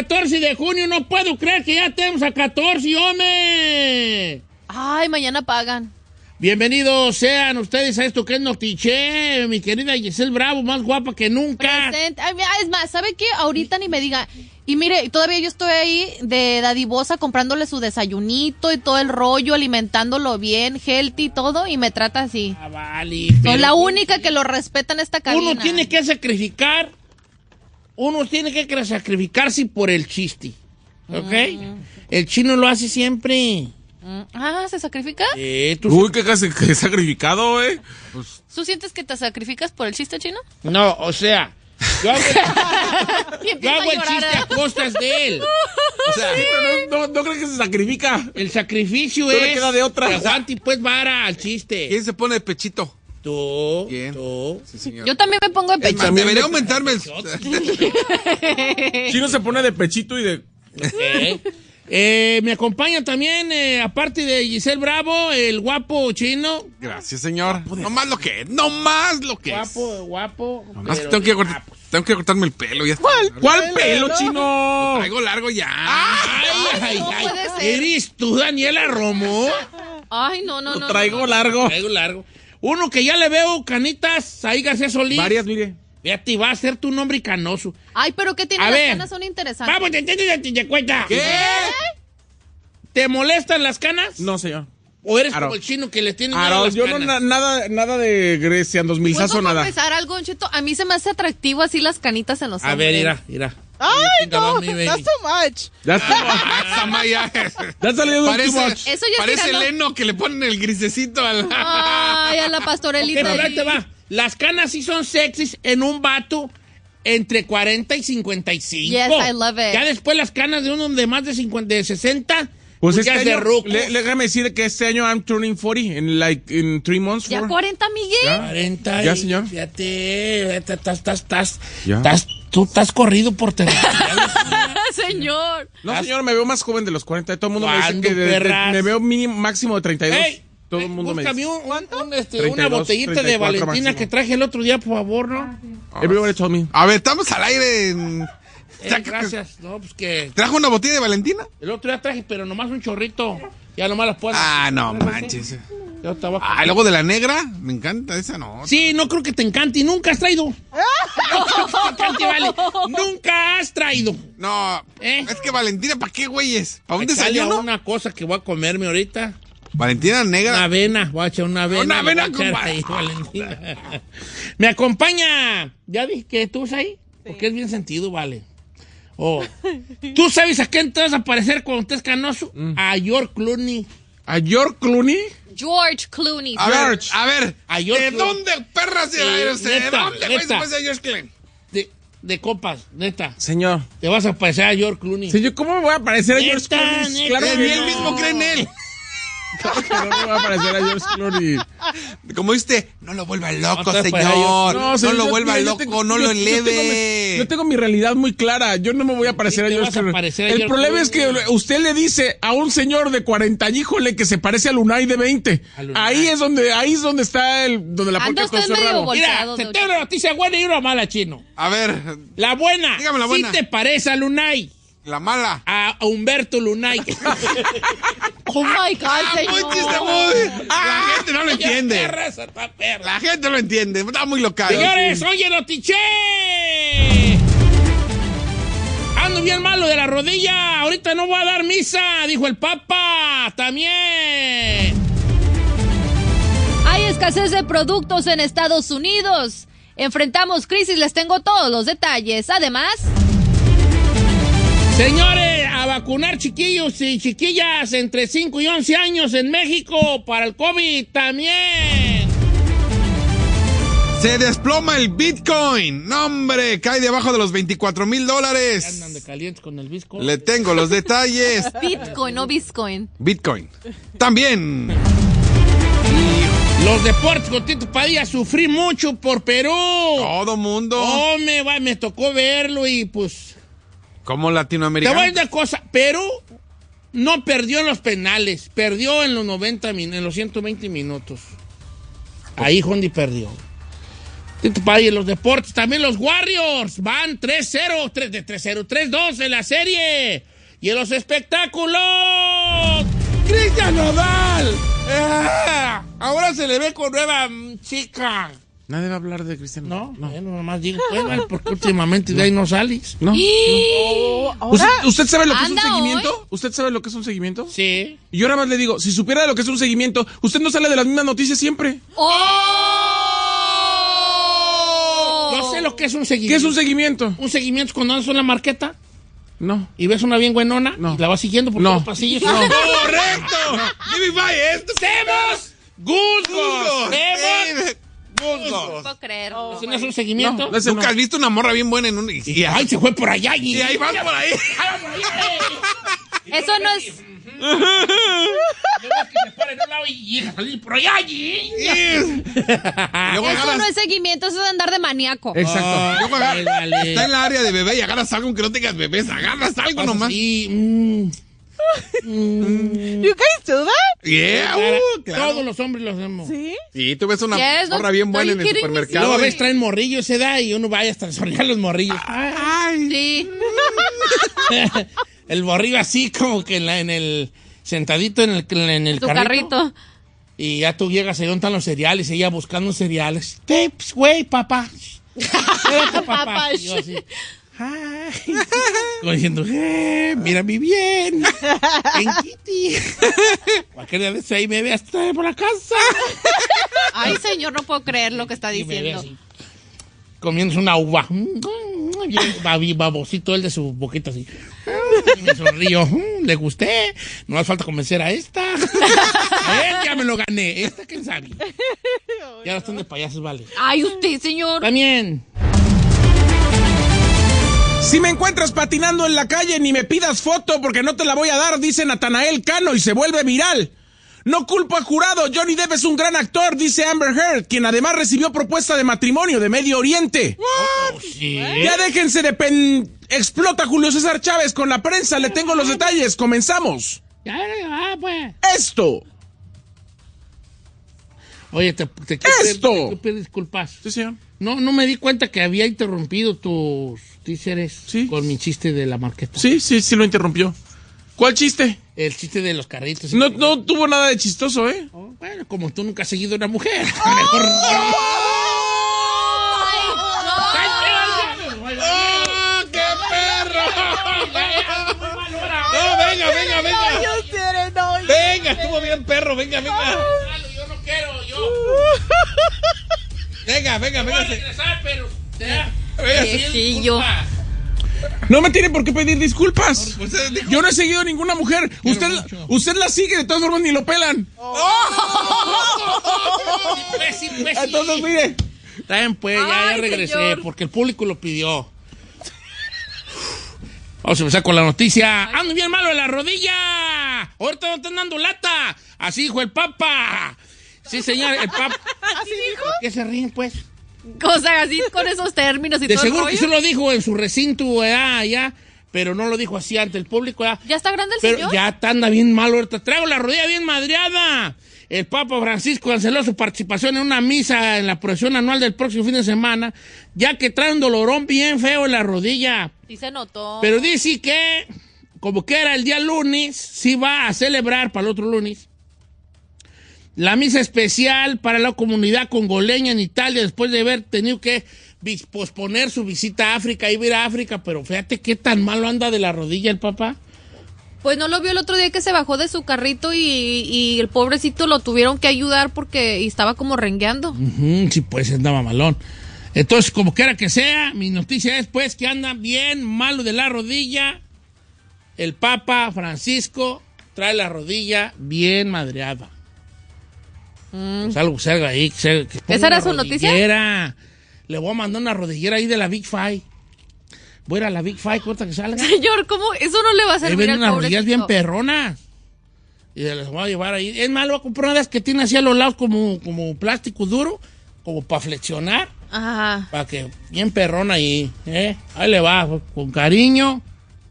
14 de junio, no puedo creer que ya tenemos a 14, hombre. Ay, mañana pagan. Bienvenidos sean ustedes a esto que es Notiche, mi querida Giselle Bravo, más guapa que nunca. Presente. Ay, mira, es más, ¿sabe qué? Ahorita ni me diga. Y mire, todavía yo estoy ahí de dadivosa comprándole su desayunito y todo el rollo, alimentándolo bien, healthy y todo, y me trata así. Ah, vale. Soy pero la única que lo respeta en esta cabina. Uno tiene que sacrificar, uno tiene que sacrificarse por el chiste, ¿ok? El chino lo hace siempre. Mm, Ah, ¿se sacrifica? Eh, tú- Uy, qué, qué sacrificado, eh. ¿Tú sientes que te sacrificas por el chiste chino? No, o sea, yo hago, yo el chiste a costas de él. O sea, pero no, no, no crees que se sacrifica. El sacrificio No le es queda de otra. aguante pues vara al chiste. ¿Quién se pone de pechito? Tú, ¿Quién? tú. Sí, señor. Yo también me pongo de Es pecho. más, También debería me- aumentarme el... Chino se pone de pechito y de. Ok. Eh, me acompaña también, eh, aparte de Giselle Bravo, el guapo chino. Gracias, señor. No más lo que es, no más lo que es. Guapo, guapo. Nomás pero tengo, que bien cortar- guapo. tengo que cortarme el pelo. Ya está. ¿Cuál pelo, chino? Traigo largo ya. Ay, ay, no ay. puede ser. ¿Eres tú, Daniela Romo? Ay, no, no, no. Lo traigo no. largo. Traigo largo. Uno que ya le veo canitas, ahí García Solís. Varias, mire. Fíjate, va a ser tu nombre y canoso. Ay, pero ¿qué tiene? A Las ver. canas son interesantes. Vamos, te entiendes, te, te cuenta. ¿Qué? ¿Te molestan las canas? No, señor. ¿O eres Aro. como el chino que le tiene miedo a Aro, las yo no, canas? na- nada, nada de Grecia, dos ¿Puedo misazo, nada. algo, Cheto? A mí se me hace atractivo así las canitas en los A ver, mira, mira. Ay, no, that's too much. That's too much. Samaya. That's a little too Parece, much. Eso ya parece tirando- Leno que le ponen el grisecito al... Ay, a la pastorelita. pero ahí ahí. te va. Las canas sí son sexys en un vato entre 40 y 55. Yes, I love it. Ya después las canas de uno de más de 50, de 60, Pues este de año, le- déjame decir que este año I'm turning 40 in like in three months. ¿Ya four. 40, Miguel? ¿Ya? 40 Ya, señor. Fíjate, estás, estás, estás, Ya. estás, tú estás corrido por territorial. Señor. No, señor, me veo más joven de los 40. Todo el mundo me dice ¿Cuándo, que de- de- me veo mínimo, máximo de 32. Ey, Todo el mundo me dice. un- un- un, este, 32, una botellita de 34 Valentina máximo. que traje el otro día, por favor, ¿no? Everybody told me. A ver, estamos al aire. en- Eh, gracias. No, pues que ¿Trajo una botella de Valentina? el otro día traje, pero nomás un chorrito. Ya nomás las puedo. Ah, no manches. Yo estaba Ah, luego de la negra. Me encanta esa, no. Sí, no creo que te encante. y Nunca has traído. No creo que te encante, vale. Nunca has traído. No, ¿Eh? es que Valentina, ¿para qué, güeyes? ¿Para un desayuno? una cosa que voy a comerme ahorita. Valentina Una negra. avena. Voy a echar una avena. Una avena con echar va- ahí, Valentina. Me acompaña. ¿Ya dije que tú estás ahí? Porque es bien sentido, vale. Oh. ¿Tú sabes a quién te vas a parecer cuando estés canoso? Mm. A George Clooney. ¿A George Clooney? George Clooney. A ver, George. a ver. A George ¿De Clooney. dónde, perras, de usted? ¿De dónde, güey, neta. se parece a George Clooney? De, de copas, neta. Señor. Te vas a parecer a George Clooney. Señor, ¿cómo me voy a parecer a George Clooney? neta. Claro Eh, que Ni él no. mismo cree en él. Claro que no me voy a parecer a George Clooney. Como viste, no lo vuelva loco, No señor. No, lo yo- vuelva loco, tengo- no yo- lo yo tengo mi- eleve. Yo tengo mi realidad muy clara. Yo no me voy a parecer a George a Clooney. a El George problema es que usted le dice a un señor de 40 híjole que se parece a Lunay de 20. A Lunay. Ahí es donde ahí es donde está el donde la medio rabo. vol- Mira, volteado, te una noticia buena y una mala, chino. A ver, La buena. Dígame la buena. Sí te parece a Lunay. la mala. A, a Humberto Lunay. Oh my God, chiste, señor. muy. La gente no lo entiende. La gente no lo entiende. Está muy local. Señores, oye, Notiche. Ando bien malo de la rodilla. Ahorita no voy a dar misa, dijo el Papa. También. Hay escasez de productos en Estados Unidos. Enfrentamos crisis, les tengo todos los detalles. Además, Señores, a vacunar chiquillos y chiquillas entre 5 y 11 años en México para el COVID también. Se desploma el Bitcoin. No, hombre, cae debajo de los 24 mil Andan dólares. de calientes con el. Le tengo los detalles. Bitcoin, no Bitcoin. Bitcoin. También. Los deportes con Tito Padilla sufrí mucho por Perú. Todo mundo. Oh, me, va, me tocó verlo y pues... Como Te voy a latinoamericano. decir una cosa, Perú no perdió en los penales, perdió en los 90 min- en los 120 minutos. Ahí Hondi perdió. Padilla en los deportes. También los Warriors van 3-0, 3 de 3-0, 3-2 en la serie. Y en los espectáculos. Cristian Nodal. Ah, ahora se le ve con nueva mm, chica. Nadie va a hablar de Cristiano. No, no. Bueno, nomás digo, pues, porque últimamente de ahí no sales. No. ¿Usted, usted sabe lo que es un ¿Anda seguimiento? ¿Usted sabe lo que es un seguimiento? Sí. Y yo ahora más le digo, si supiera lo que es un seguimiento, usted no sale de las mismas noticias siempre. Yo sé lo que es un seguimiento. ¿Qué es un seguimiento? Un seguimiento es cuando andas en la marqueta No. y ves una bien buenona No. y la vas siguiendo por No. los pasillos. ¡Correcto! Jimmy Fay, esto ¡Temos! ¡Gusgos! Gusgos. No ¡Gusgos! puedo creerlo. ¿Eso no es un seguimiento? No, ¿Nunca no. has visto una morra bien buena en un... Y, y- ¡Ay, se fue por allá! Y, y ahí vas por ahí. Eso no es. Eso no es seguimiento, eso es andar de maníaco. Exacto. luego agarras- Ay, vale. Está en la área de bebé y agarras algo aunque no tengas bebés. Agarras algo nomás. mm, You guys do that? Yeah, uh, claro. Todos los hombres lo hacemos. ¿Sí? Sí, tú ves una Yes, no- morra bien buena en el? Luego supermercado. a y- veces traen morrillos esa edad y uno vaya hasta soñar los morrillos. Sí. el morrillo así como que en, la- en el sentadito en el, en el Su carrito. Y ya tú llegas ahí donde están los cereales, ella buscando cereales. Tips, güey, papá. Papá. Papá. Y yo así, "Ay". Como diciendo, eh, mírame bien. En Kitty. Cualquier día de ahí me ve hasta por la casa. Ay, señor, no puedo creer lo que está diciendo. comiéndose una uva. Bien babi- babosito el de su boquita así. Y me sonrío. "Mm, Le gusté. No hace falta convencer a esta. A él ya me lo gané. Esta, quién sabe. Ya no están de payasos, vale. Ay, usted, señor. También. Si me encuentras patinando en la calle, ni me pidas foto porque no te la voy a dar, dice Natanael Cano y se vuelve viral. No culpo al jurado, Johnny Depp es un gran actor, dice Amber Heard, quien además recibió propuesta de matrimonio de Medio Oriente. Oh, sí. Ya déjense de pen... Explota Julio César Chávez con la prensa, le tengo los detalles, comenzamos. Ya, ya, ya, pues. Esto. Oye, te, te quiero pedir- ¡Esto! te disculpas. Sí, señor. No, no me di cuenta que había interrumpido tus títeres Sí. con mi chiste de la marqueta. Sí, sí, sí lo interrumpió. ¿Cuál chiste? El chiste de los carritos. No, no tuvo nada de chistoso, ¿eh? Oh, Bueno, como tú nunca has seguido a una mujer. Mejor. ¡Oh, qué perro! No, venga, venga, venga. Venga, estuvo bien perro. Venga, venga. Yo no quiero, yo. Venga, venga, venga. regresar, pero. ya. Venga, Sí, Viejillo. disculpa. No me tiene por qué pedir disculpas. Dijo- Yo no he seguido a ninguna mujer. Usted, usted la sigue, de todas formas ni lo pelan. Pues, pues. Entonces, mire. Está bien, pues, ya, ya regresé, porque el público lo pidió. Vamos a empezar con la noticia. ¡Ando bien malo de la rodilla! Ahorita no están dando lata. Así dijo el Papa. Sí, señor, el Papa. ¿Así dijo? ¿Qué se ríen, pues? Cosas así con esos términos y De todo el seguro que se lo dijo en su recinto allá, allá, pero no lo dijo así ante el público. allá. ¿Ya está grande el Pero señor? ya anda bien malo ahorita. Traigo la rodilla bien madreada. El Papa Francisco canceló su participación en una misa en la procesión anual del próximo fin de semana, ya que trae un dolorón bien feo en la rodilla. Sí se notó. Pero dice que, como que era el día lunes, sí va a celebrar para el otro lunes la misa especial para la comunidad congoleña en Italia después de haber tenido que posponer su visita a África, iba a ir a África, pero fíjate qué tan malo anda de la rodilla el papá. Pues no lo vio el otro día que se bajó de su carrito y, y el pobrecito lo tuvieron que ayudar porque estaba como rengueando. Sí, pues andaba malón. Entonces, como quiera que sea, mi noticia es pues que anda bien malo de la rodilla. El Papa Francisco trae la rodilla bien madreada. Pues algo que salga ahí. Que salga- que ¿Esa era su noticia? Le voy a mandar una rodillera ahí de la Big Five. Voy a ir a la Big Five, corta que salga. Señor, ¿cómo? Eso no le va a servir venden al unas rodillas bien perronas. Y se las voy a llevar ahí. Es malo, voy a comprar una de esas que tiene así a los lados como, como plástico duro, como para flexionar. Ajá. Para que bien perrón ahí, ¿eh? Ahí le va, con cariño,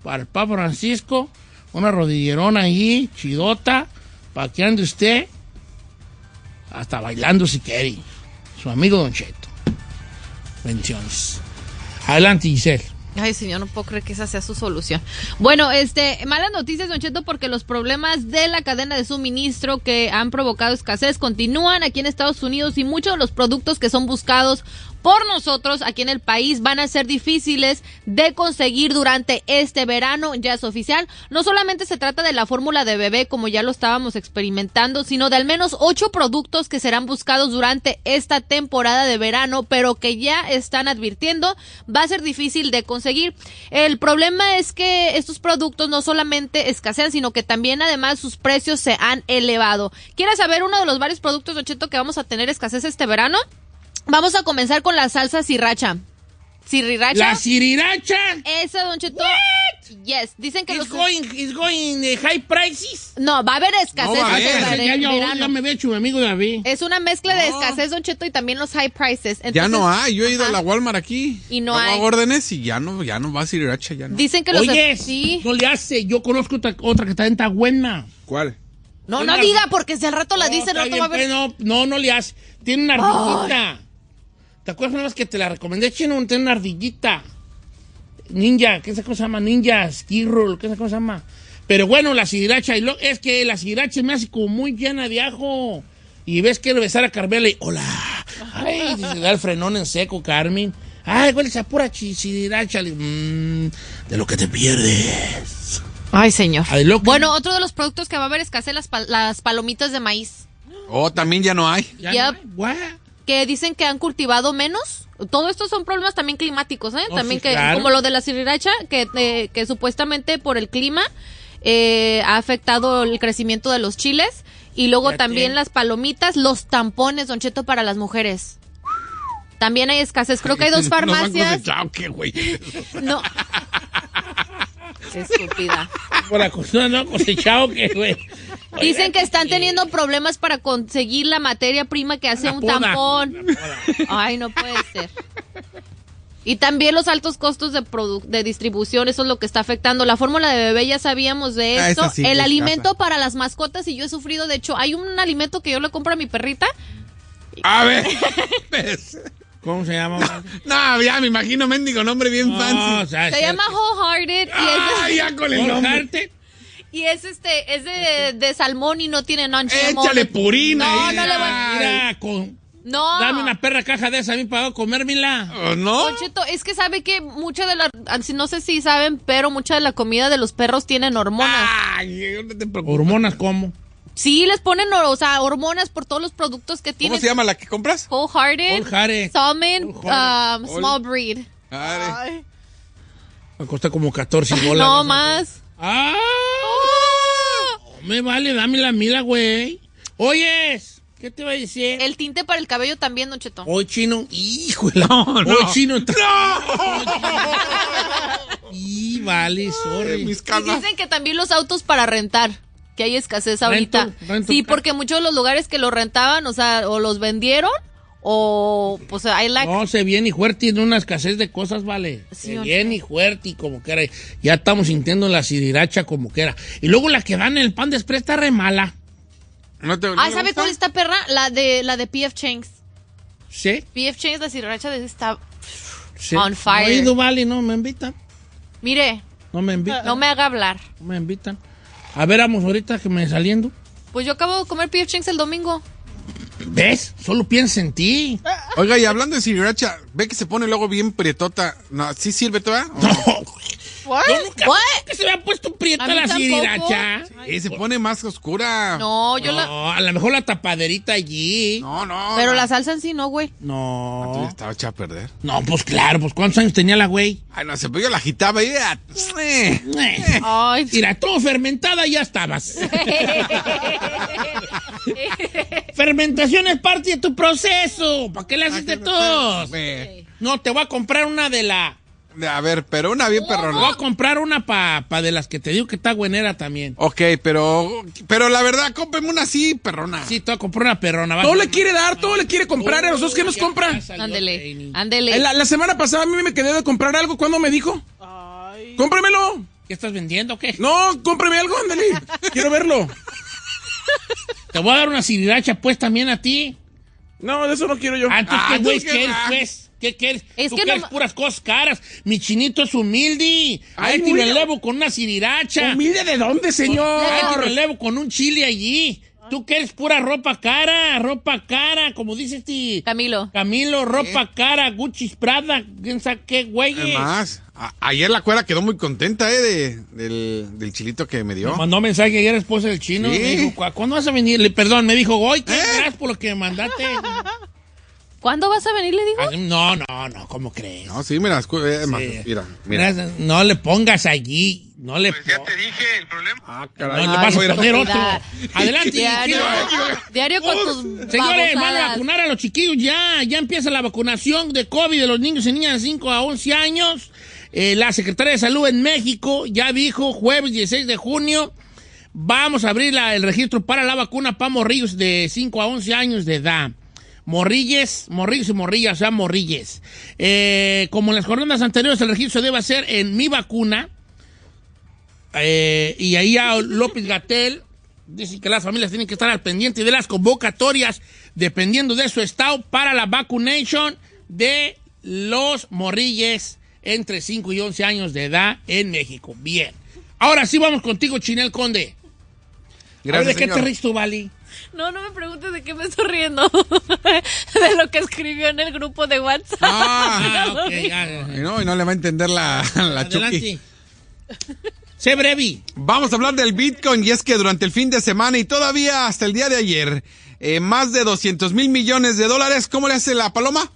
para el Papa Francisco, una rodillerona ahí, chidota, para que ande usted, hasta bailando si quiere. Su amigo Don Cheto. Bendiciones. Adelante, Giselle. Ay, señor, no puedo creer que esa sea su solución. Bueno, este, malas noticias, Don Cheto, porque los problemas de la cadena de suministro que han provocado escasez continúan aquí en Estados Unidos y muchos de los productos que son buscados por nosotros aquí en el país van a ser difíciles de conseguir durante este verano, ya es oficial. No solamente se trata de la fórmula de bebé como ya lo estábamos experimentando, sino de al menos ocho productos que serán buscados durante esta temporada de verano, pero que ya están advirtiendo va a ser difícil de conseguir. El problema es que estos productos no solamente escasean, sino que también además sus precios se han elevado. ¿Quieres saber uno de los varios productos, Don Cheto, que vamos a tener escasez este verano? Vamos a comenzar con la salsa sriracha. ¿Sriracha? La siriracha. Esa, Don Cheto. Yes. Dicen que It's los... going, it's going eh, high prices. No, va a haber escasez No va a haber. ya, ya- me había hecho mi amigo David. Es una mezcla de escasez, Don Cheto, y también los high prices. ya no hay. Yo he ido a la Walmart aquí. Y no Hago hay. órdenes y ya no, ya no va a sriracha, ya no. Dicen que los... Oye, Sí. no le hace. Yo conozco otra, otra que está buena. ¿Cuál? No, no diga, porque si al rato la No, dicen, está no te va a pues, no, no, no le hace. Tiene una ardillita. ¿Te acuerdas nada más que te la recomendé, Chino? Tiene una ardillita. Ninja, ¿qué es cosa se llama? Ninja, Skirroll, ¿qué es cosa se llama? Pero bueno, la sriracha, y lo- es que la sriracha me hace como muy llena de ajo. Y ves que besar a Carmela y, hola. Ay, se da el frenón en seco, Carmen. Ay, huele a pura sriracha. Le- mm, de lo que te pierdes. Ay, señor. Ay, loco. Bueno, otro de los productos que va a haber escasez, las, pal- las palomitas de maíz. Oh, también ya no hay. Ya Yep. no hay. Que dicen que han cultivado menos. Todo esto son problemas también climáticos, ¿eh? Oh, también sí, que, claro. como lo de la sriracha, que, eh, que supuestamente por el clima eh, ha afectado el crecimiento de los chiles. Y luego también las palomitas, los tampones, Don Cheto, para las mujeres. También hay escasez. Creo que hay dos farmacias. Chauque, güey. No. Qué estúpida. Por la no cosechado que, güey. Dicen que están teniendo problemas para conseguir la materia prima que hace La un poda. tampón. Ay, no puede ser. Y también los altos costos de, de distribución, eso es lo que está afectando. La fórmula de bebé ya sabíamos de Ah, esto. esa sí, el alimento casa. para las mascotas, y yo he sufrido, de hecho, hay un alimento que yo le compro a mi perrita. A ver. ¿Cómo se llama? no, ya me imagino mendigo nombre bien No, o fancy. sea, Se llama Wholehearted y Ah, es, ya con el nombre. Y es este, es de, de salmón y no tiene non Échale purina No, ahí. no le voy Ay. Mira, con, No. dame una perra caja de esa a mí para comérmela. ¿O ¿No? Don Cheto, es que sabe que mucha de la, no sé si saben, pero mucha de la comida de los perros tienen hormonas. Ay, no te preocupes. ¿Hormonas cómo? Sí, les ponen, o sea, hormonas por todos los productos que ¿Cómo tienen. se llama la que compras? Wholehearted, Wholehearted. Salmon, Wholehearted. um, Small Breed. Ay. Me cuesta como 14 dólares. No más. ¡Ah! Me vale, dame la mila, güey. Oyes, ¿qué te va a decir? El tinte para el cabello también, Don Cheto. Hoy chino, híjole. No, no. Hoy chino. Y vale, sorry. Mis Y dicen que también los autos para rentar, que hay escasez ahorita. Rental, rental sí, porque muchos de los lugares que los rentaban, o sea, o los vendieron, o pues hay la... No, se viene y fuerte tiene una escasez de cosas, vale. Sí, se viene y fuerte y como que era. Ya estamos sintiendo la siriracha como que era. Y luego la que dan en el pan de express está re mala. ¿No te, no Ah, ¿sabe cuál está perra? La de la de PF Chang's. ¿Sí? PF Chang's, la sriracha de está... sí. On fire. No he ido, vale, no me invitan. Mire, No me invitan. no me haga hablar. No me invitan. A ver, vamos ahorita que me saliendo. Pues yo acabo de comer PF Chang's el domingo. ¿Ves? Solo piensa en ti. Oiga, y hablando de sriracha, ve que se pone luego bien prietota. No, ¿Sí sirve todavía? ¿O no? What? Yo nunca What? que se me ha puesto prieta la siriracha. Sí, se pone más oscura. No, yo la... No, a lo mejor la tapaderita allí. No, no. Pero no. la salsa en sí no, güey. Tú ya No. estaba hecha a perder. No, pues claro, pues ¿cuántos años tenía la güey? Ay, no, se yo la agitaba y ya. eh. Eh. Ay, Mira, todo fermentada ya estabas. Fermentación es parte de tu proceso. ¿Para qué le haces de tos? No, te voy a comprar una de la. A ver, pero una bien Te voy perrona. a comprar una para pa de las que te digo que está buenera también. Ok, pero, pero la verdad, cómprame una así, perrona. Sí, te voy a comprar una perrona. vas Todo le quiere dar, todo le quiere comprar. ¿A nosotros qué nos compra? ándele, ándele. Eh, La, la semana pasada a mí me quedé de comprar algo. ¿Cuándo me dijo? Ay. ¡Cómpremelo! ¿Qué estás vendiendo o qué? No, cómpreme algo, ándale. Quiero verlo. Te voy a dar una siriracha pues también a ti. No, de eso no quiero yo. Ah, entonces, Ah, ¿qué güey que ¿qué eres, va? pues? ¿Qué quieres? Es Tú que quieres no- puras cosas caras. Mi chinito es humilde. Ahí te lo muy- elevo con una siriracha. ¿Humilde de dónde, Ahí te lo señor? elevo con un chile allí. Tú quieres pura ropa cara, ropa cara, como dice este Camilo. Camilo, ropa cara, Gucci, Prada, quién sabe qué, güey. Además, a- ayer la cuera quedó muy contenta, ¿eh? De, del, del chilito que me dio. Me mandó mensaje ayer esposa del chino. Sí. Me dijo, "¿Cu- ¿cuándo vas a venir? Le- perdón, me dijo, hoy, ¿qué? ¿Eh? Gracias por lo que me mandaste. ¿Cuándo vas a venir? Le digo. No, no, no, ¿cómo crees? No, sí, mira, escu- eh, Sí. mira, mira. No le pongas allí. No le, Pues ya te dije el problema. Ah, no caray. le vas a poner otro. Adelante. Diario, diario con tus Señores, van a vacunar a los chiquillos ya. Ya empieza la vacunación de COVID de los niños y niñas de 5 a 11 años. Eh, la Secretaría de Salud en México ya dijo jueves 16 de junio. Vamos a abrir la- el registro para la vacuna para morrillos de 5 a 11 años de edad. Morrilles, morrillos y morrillas, o sea, morrilles. Eh, como en las jornadas anteriores, el registro debe ser en mi vacuna. Eh, y ahí a López Gatel dice que las familias tienen que estar al pendiente de las convocatorias dependiendo de su estado para la vacunation de los morrilles entre 5 y 11 años de edad en México. Bien. Ahora sí vamos contigo, Chinel Conde. A ver, Gracias, ¿De qué señor. te ríes tú, Vali? No, no me preguntes de qué me estoy riendo. de lo que escribió en el grupo de WhatsApp. Ah, ok. ya, ya, ya. y no, y no le va a entender la, la. Adelante. Sé breve. Vamos a hablar del Bitcoin y es que durante el fin de semana y todavía hasta el día de ayer, eh, más de 200 mil millones de dólares, ¿cómo le hace la paloma?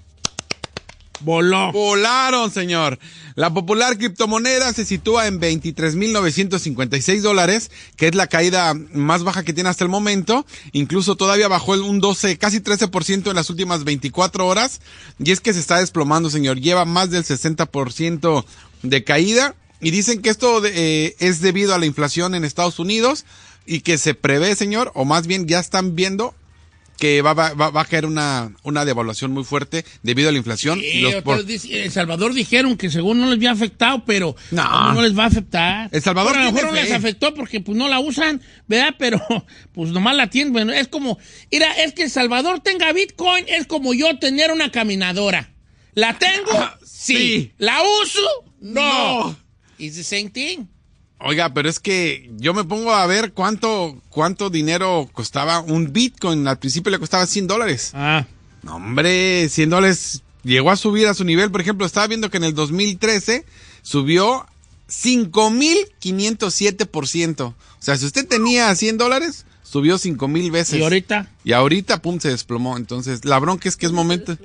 Voló. Volaron, señor. La popular criptomoneda se sitúa en 23.956 dólares, que es la caída más baja que tiene hasta el momento. Incluso todavía bajó un 12, casi 13% en las últimas 24 horas. Y es que se está desplomando, señor. Lleva más del 60% de caída. Y dicen que esto eh, es debido a la inflación en Estados Unidos y que se prevé, señor, o más bien ya están viendo que va, va, va- a caer una, una devaluación muy fuerte debido a la inflación. y Sí, los otros por- dice- El Salvador dijeron que según no les había afectado, pero No. ¿cómo no les va a afectar. El Salvador Bueno, a lo mejor no les fe. afectó porque pues no la usan, ¿verdad? Pero pues nomás la tienen. Bueno, es como, mira, es que El Salvador tenga Bitcoin es como yo tener una caminadora. ¿La tengo? sí. sí. ¿La uso? No. No. It's the same thing. Oiga, pero es que yo me pongo a ver cuánto, cuánto dinero costaba un Bitcoin. Al principio le costaba 100 dólares. Ah. No, hombre, 100 dólares llegó a subir a su nivel. Por ejemplo, estaba viendo que en el 2013 subió 5.507%. O sea, si usted tenía 100 dólares, subió 5.000 veces. ¿Y ahorita? Y ahorita, pum, se desplomó. Entonces, la bronca es que es momento.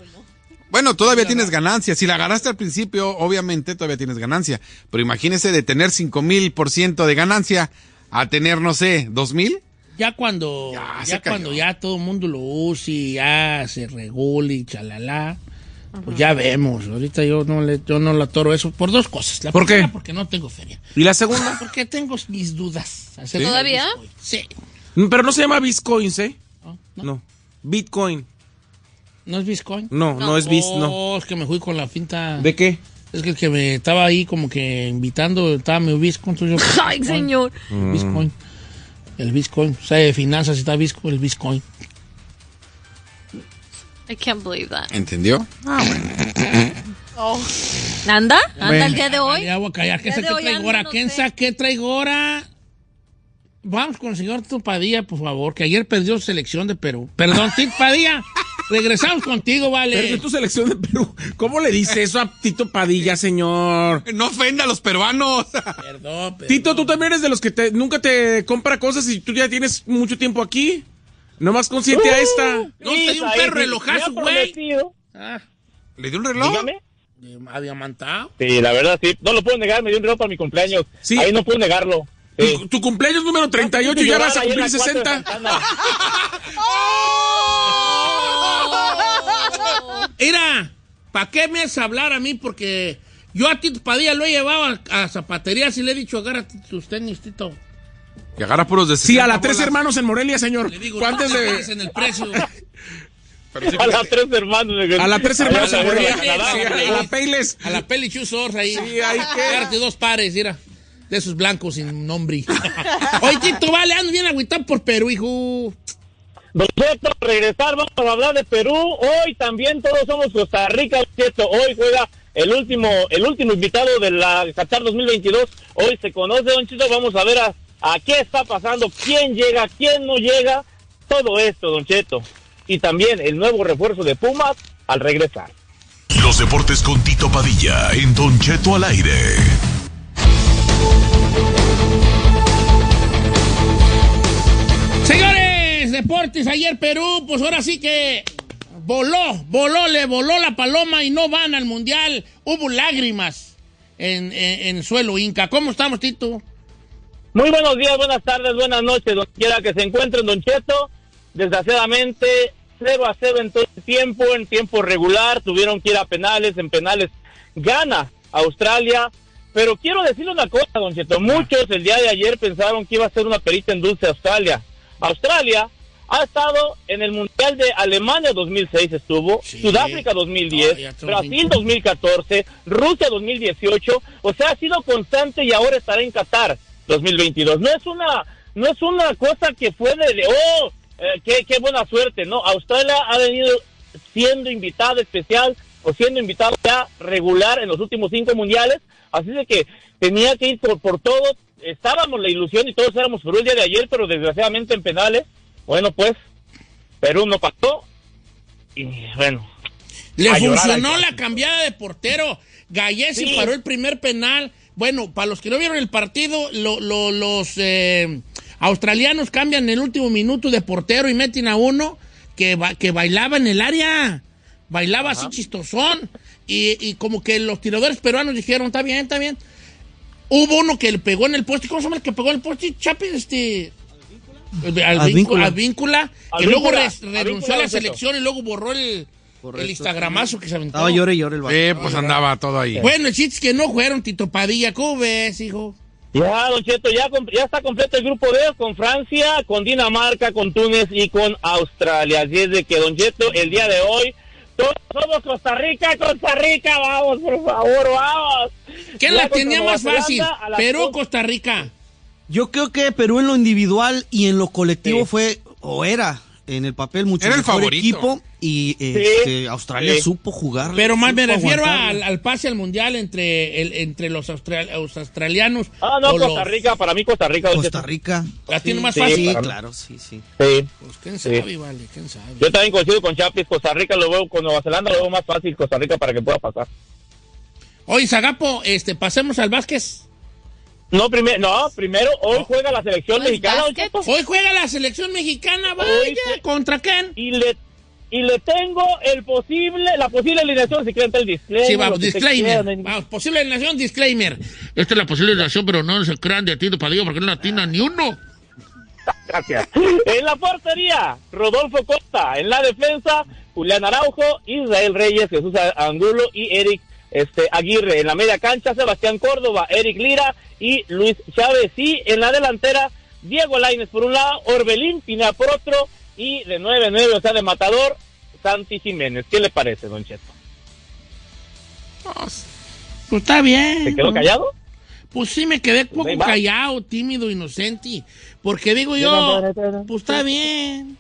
Bueno, todavía tienes ganancia. Si la agarraste al principio, obviamente todavía tienes ganancia. Pero imagínese de tener cinco mil por ciento de ganancia a tener, no sé, dos mil. Ya cuando Ya, ya, se cayó. cuando ya todo el mundo lo use y ya se regule y chalala, pues ya vemos. Ahorita yo no le yo no le atoro eso por dos cosas. La ¿Por qué? primera, Porque no tengo feria. ¿Y la segunda? Porque tengo mis dudas. ¿Todavía? Bitcoin. Sí. Pero no se llama Bitcoins, ¿eh? ¿No? ¿No? No. Bitcoin. ¿No es Bitcoin? No, no, es Bit, no. Oh, es que me fui con la finta. ¿De qué? Es que el que me estaba ahí como que invitando, estaba mi Bitcoin. yo- Ay, señor. El Bitcoin. El Bitcoin. O sea, de finanzas está Bitcoin, el Bitcoin. I can't believe that. ¿Entendió? ¿Anda? ¿Anda Bueno. el día de hoy? Ya voy a callar. ¿Qué traigo ahora? no ¿Quién sabe qué traigo ahora? Vamos con el señor Padilla, por favor, que ayer perdió selección de Perú. Perdón, Padilla. Regresamos contigo, vale. Perdió tu selección de Perú. ¿Cómo le dice eso a Tito Padilla, señor? No ofenda a los peruanos. Perdón, perdón. Tito, tú también eres de los que te- nunca te compra cosas y tú ya tienes mucho tiempo aquí. No más consciente a esta. No, te di un perro relojazo, güey. Ah, ¿Le dio un reloj? Dígame. de- adiamantado. Sí, la verdad, sí. No lo puedo negar, me dio un reloj para mi cumpleaños. Sí. Ahí no puedo negarlo. Sí. Tu, tu cumpleaños número 38 y ya vas a en cumplir la cuatro de 60. Mira, ¿para qué me haces hablar a mí? Porque yo a Tito Padilla lo he llevado a, a zapaterías y le he dicho, agárrate tus tenis, Tito. Que agarra puros de Sí, a 60 las tres bolas. hermanos en Morelia, señor. Le digo, ¿Cuántos no de...? en el precio. Pero sí, A las tres hermanos. A las tres hermanos en Morelia. a la Payless. A la peli Chusors ahí. Sí, ahí que- Agárrate dos pares, mira. De esos blancos sin nombre. Oye, Tito, vale, ando bien agüitado por Perú, hijo. Don Cheto, regresar, vamos a hablar de Perú. Hoy también todos somos Costa Rica, Don Cheto. Hoy juega el último, el último invitado de la Qatar 2022. Hoy se conoce, Don Cheto. Vamos a ver a, a qué está pasando, quién llega, quién no llega. Todo esto, Don Cheto. Y también el nuevo refuerzo de Pumas al regresar. Los deportes con Tito Padilla en Don Cheto al aire. Señores, deportes, ayer Perú, pues ahora sí que voló, voló, le voló la paloma y no van al mundial. Hubo lágrimas en, suelo inca. ¿Cómo estamos, Tito? Muy buenos días, buenas tardes, buenas noches, donde quiera que se encuentren, Don Cheto. Desgraciadamente, 0 a 0 en todo el tiempo, en tiempo regular, tuvieron que ir a penales, en penales gana Australia. Pero quiero decirle una cosa, Don Cheto, muchos el día de ayer pensaron que iba a ser una perita en dulce Australia. Australia ha estado en el Mundial de Alemania 2006 estuvo, Sí. Sudáfrica 2010, Ah, ya son Brasil cinco. 2014, Rusia 2018, o sea, ha sido constante y ahora estará en Qatar 2022. No es una no es una cosa que fue de, oh, eh, qué, qué buena suerte, no, Australia ha venido siendo invitada especial o siendo invitada ya regular en los últimos cinco mundiales, así de que tenía que ir por, por todo, estábamos la ilusión y todos éramos Perú el día de ayer, pero desgraciadamente en penales, bueno pues, Perú no pasó y bueno, Le llorar funcionó la cambiada de portero. Gallesi Sí. paró el primer penal. Bueno, para los que no vieron el partido, lo- lo- los eh, australianos cambian en el último minuto de portero y meten a uno que, ba- que bailaba en el área. Bailaba así chistosón. Y, y como que los tiradores peruanos dijeron, está bien, está bien. Hubo uno que le pegó en el poste. ¿Cómo se llama el que pegó en el poste? Chapi, este... Al Advíncula. Advíncula, que luego renunció a la selección y luego borró el, el Instagramazo que se aventó. Estaba llore y llore el vato. Sí, pues andaba todo ahí. Bueno, el chiste es que no fueron, Tito Padilla. ¿Cómo ves, hijo? Ya, Don Cheto, ya, está completo el grupo D con Francia, con Dinamarca, con Túnez y con Australia. Así es de que, Don Cheto, el día de hoy, todos somos Costa Rica, Costa Rica, vamos, por favor, vamos. ¿Quién Ya la tenía más fácil? ¿Perú Costa Rica? Yo creo que Perú en lo individual y en lo colectivo Sí. fue, o era, en el papel mucho Era el mejor favorito. equipo y este, Australia Sí. supo jugar. Pero más me refiero al, al pase al mundial entre, el, entre los, austral- los australianos. Ah, no, Costa los- Rica, para mí Costa Rica, Costa. Rica. La tiene más Sí, fácil. Sí, claro, sí, sí. Sí. Pues quién Sí. sabe, vale, quién sabe. Yo también coincido con Chapis, Costa Rica lo veo, con Nueva Zelanda lo veo más fácil, Costa Rica para que pueda pasar. Oye, Zagapo, este, pasemos al Vázquez. No, primero, no, primero, hoy juega la selección ¿No es mexicana. Hoy juega la selección mexicana, vaya. Hoy ¿Contra quién? y le y le tengo el posible la posible alineación si quieren el disclaimer Sí, vamos, disclaimer. quieran. Vamos, posible alineación, disclaimer. Esta es la posible alineación, pero no se crean de Tito Padilla porque no la atina ni uno. gracias en la portería Rodolfo Costa en la defensa Julián Araujo Israel Reyes Jesús Angulo y Eric este Aguirre en la media cancha Sebastián Córdoba Eric Lira y Luis Chávez y en la delantera Diego Laines por un lado Orbelín Pina por otro y de 9-9 o sea de matador Santi Jiménez ¿qué le parece Don Cheto? Pues está bien. ¿se quedó callado? Pues sí, me quedé un poco ahí va. callado, tímido, inocente. Porque digo yo, pues está bien.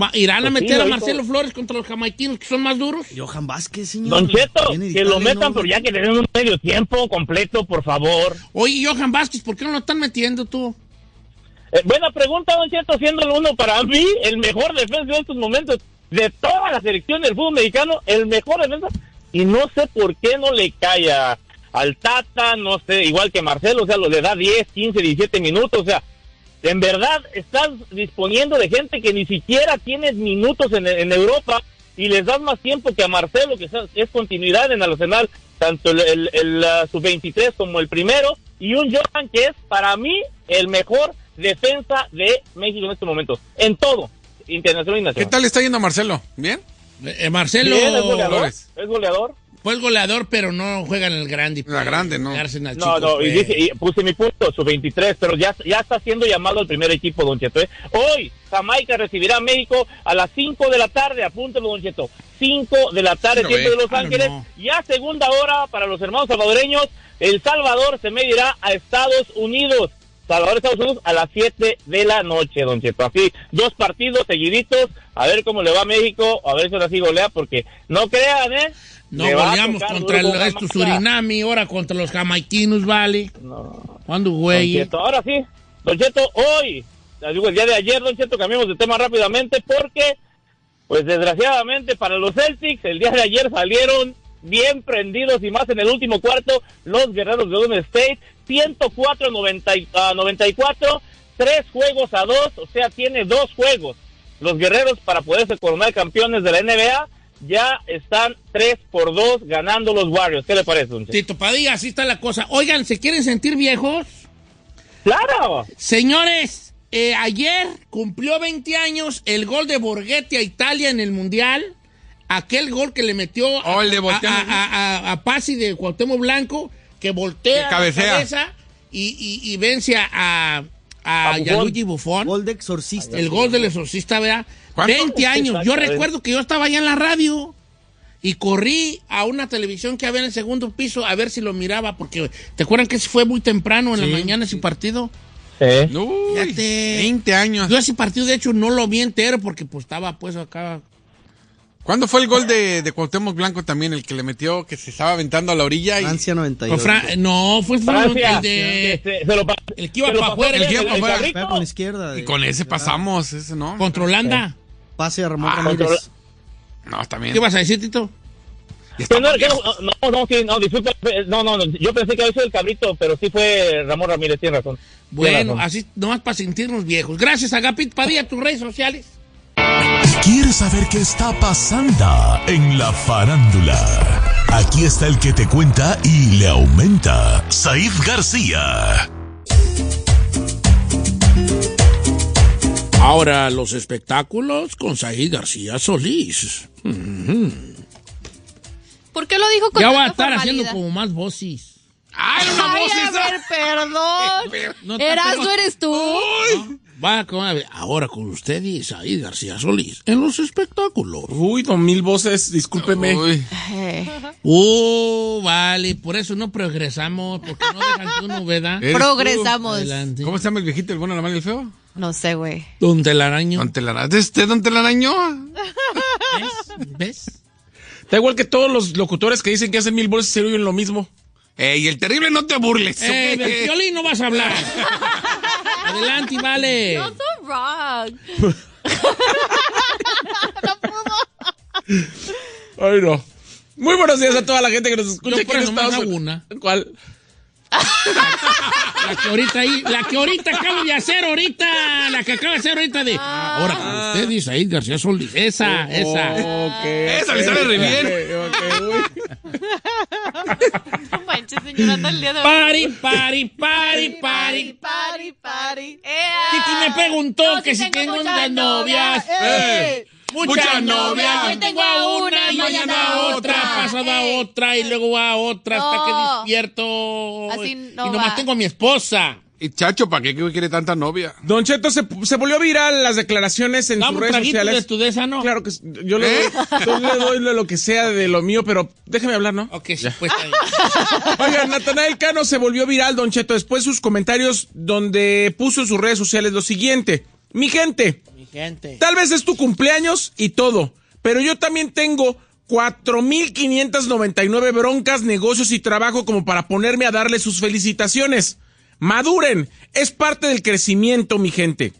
Va- ¿Irán a Pues sí, meter a lo Marcelo hizo. Flores contra los jamaiquinos que son más duros? Johan Vázquez, señor. Don Cheto, de que lo metan, ¿no? pero ya que tenemos un medio tiempo completo, por favor. Oye, Johan Vázquez, ¿por qué no lo están metiendo tú? Eh, buena pregunta, Don Cheto, siendo el uno para mí, el mejor defensa en estos momentos de toda la selección del fútbol mexicano, el mejor defensa. Y no sé por qué no le cae a- al Tata, no sé, igual que Marcelo, o sea, lo le da 10, 15, 17 minutos, o sea, en verdad estás disponiendo de gente que ni siquiera tienes minutos en, en Europa y les das más tiempo que a Marcelo, que es, es continuidad en el Arsenal, tanto el, el- el, ah, sub-23 como el primero, y un Johan que es para mí el mejor defensa de México en este momento, en todo, internacional y ¿Qué nacional. tal le está yendo a Marcelo? ¿Bien? Eh, Marcelo Bien, es goleador, es goleador. Fue el goleador, pero no juega en el grande. La grande, ¿no? Arsenal, No, chicos, no, y, dice, y puse mi punto, su 23, pero ya, ya está siendo llamado al primer equipo, Don Cheto. ¿eh? Hoy, Jamaica recibirá a México a las 5 de la tarde, apúntelo, Don Cheto. 5 de la tarde, tiempo de Los Ángeles. no. Ya segunda hora para los hermanos salvadoreños. El Salvador se medirá a Estados Unidos. Salvador, Estados Unidos, a las 7 de la noche, don Cheto. Así, dos partidos seguiditos, a ver cómo le va a México, a ver si ahora sí golea, porque no crean, ¿eh? No goleamos contra el, estos. Surinami, ahora contra los jamaiquinos, vale. ¿Cuándo, Don güey? Cheto, ahora sí, Don Cheto, hoy, digo, el día de ayer, Don Cheto, cambiamos de tema rápidamente porque, pues desgraciadamente para los Celtics, el día de ayer salieron bien prendidos y más en el último cuarto los guerreros de Golden State, 104 90 y- a 94, tres juegos a dos, o sea, tiene dos juegos. Los guerreros para poderse coronar campeones de la NBA ya están 3 por 2 ganando los Warriors. ¿Qué le parece, Don? Tito Padilla, así está la cosa. Oigan, ¿se quieren sentir viejos? ¡Claro! Señores, eh, ayer cumplió 20 años el gol de Borghetti a Italia en el Mundial. Aquel gol que le metió Oh, de a, voltear. a, a- a- a Pasi de Cuauhtémoc Blanco, que voltea Que la cabeza y, y- y vence a, a, a A Buffon. Gianluigi Buffon. Gol de exorcista. El gol del exorcista, ¿verdad? ¿Cuánto? 20 años. Yo recuerdo que yo estaba allá en la radio y corrí a una televisión que había en el segundo piso a ver si lo miraba, porque ¿te acuerdan que ese fue muy temprano en la mañana ese partido? Sí. Uy, Fíjate. 20 años. Yo ese partido, de hecho, no lo vi entero porque pues estaba pues acá. ¿Cuándo fue el gol de, de Cuauhtémoc Blanco también, el que le metió, que se estaba aventando a la orilla? Y... Francia con 92. Fra- no, fue Francia. el de que se- se lo pa- el que iba se lo pa' pasó afuera, el que iba pa' afuera. cabrito. Pega con la izquierda. Y con ese pasamos, ese no. contra Holanda. Pase a Ramón Ah, Ramírez. No, también. ¿Qué vas a decir, Tito? Que no, que no, no, no, sí, no, disculpa, no, no, no, yo pensé que había sido el cabrito, pero sí fue Ramón Ramírez, tiene razón. Tiene Bueno, razón. así nomás para sentirnos viejos. Gracias, Agapit Padilla, tus redes sociales. ¿Quieres saber qué está pasando en la farándula? Aquí está el que te cuenta y le aumenta, Said García. Ahora los espectáculos con Said García Solís. ¿Por qué lo dijo con Ya voy a estar haciendo como más voces. ¡Ay, una Ay, voz a esa! ver, perdón. No te Eras, tengo- ¿tú eres tú? Va con- ahora con usted y Said García Solís en los espectáculos. Uy, don mil voces, discúlpeme. Uy, Eh, Uh, vale, por eso no progresamos, porque no dejan. ¿eres tú? progresamos. Adelante. ¿Cómo se llama el viejito, el bueno, la mala y el feo? No sé, güey. Don Telaraño. Don Telaraño. ¿De este Don Telaraño? ¿Ves? ¿Ves? Da igual que todos los locutores que dicen que hacen mil voces se oyen lo mismo. Ey, el terrible no te burles. Eh, ¿ok? del violín no vas a hablar. Adelante, vale. No son wrong. no pudo. Ay, no. Muy buenos días a toda la gente que nos escucha Unidos. una. ¿Cuál? La que ahorita ahí, la que ahorita acabo de hacer ahorita, la que acabo de hacer ahorita de ahora con usted y Said García Solís. Esa, esa. Ok. Esa le sale re bien. Ok, ok, uy. No manches, señora, el día de hoy. Pari, pari, pari, pari. Pari, pari. Titi me preguntó No, que si tengo tengo muchas unas novias. ¡Eh! Muchas novias. Hoy tengo a una, y mañana a otra, pasado a Ey. otra y luego a otra hasta que despierto. Así no y nomás va. tengo a mi esposa. Y Chacho, ¿para qué quiere tanta novia? Don Cheto se, se volvió viral las declaraciones en sus redes sociales. tu de esa, ¿no? Claro que sí, yo le, doy, yo le doy lo que sea de lo mío, pero déjeme hablar, ¿no? Ok, sí, pues está bien. Oigan, Natanael Cano se volvió viral, Don Cheto, después de sus comentarios donde puso en sus redes sociales lo siguiente. Mi gente, gente. tal vez es tu cumpleaños y todo, pero yo también tengo 4.599 broncas, negocios y trabajo como para ponerme a darle sus felicitaciones. Maduren, es parte del crecimiento, mi gente.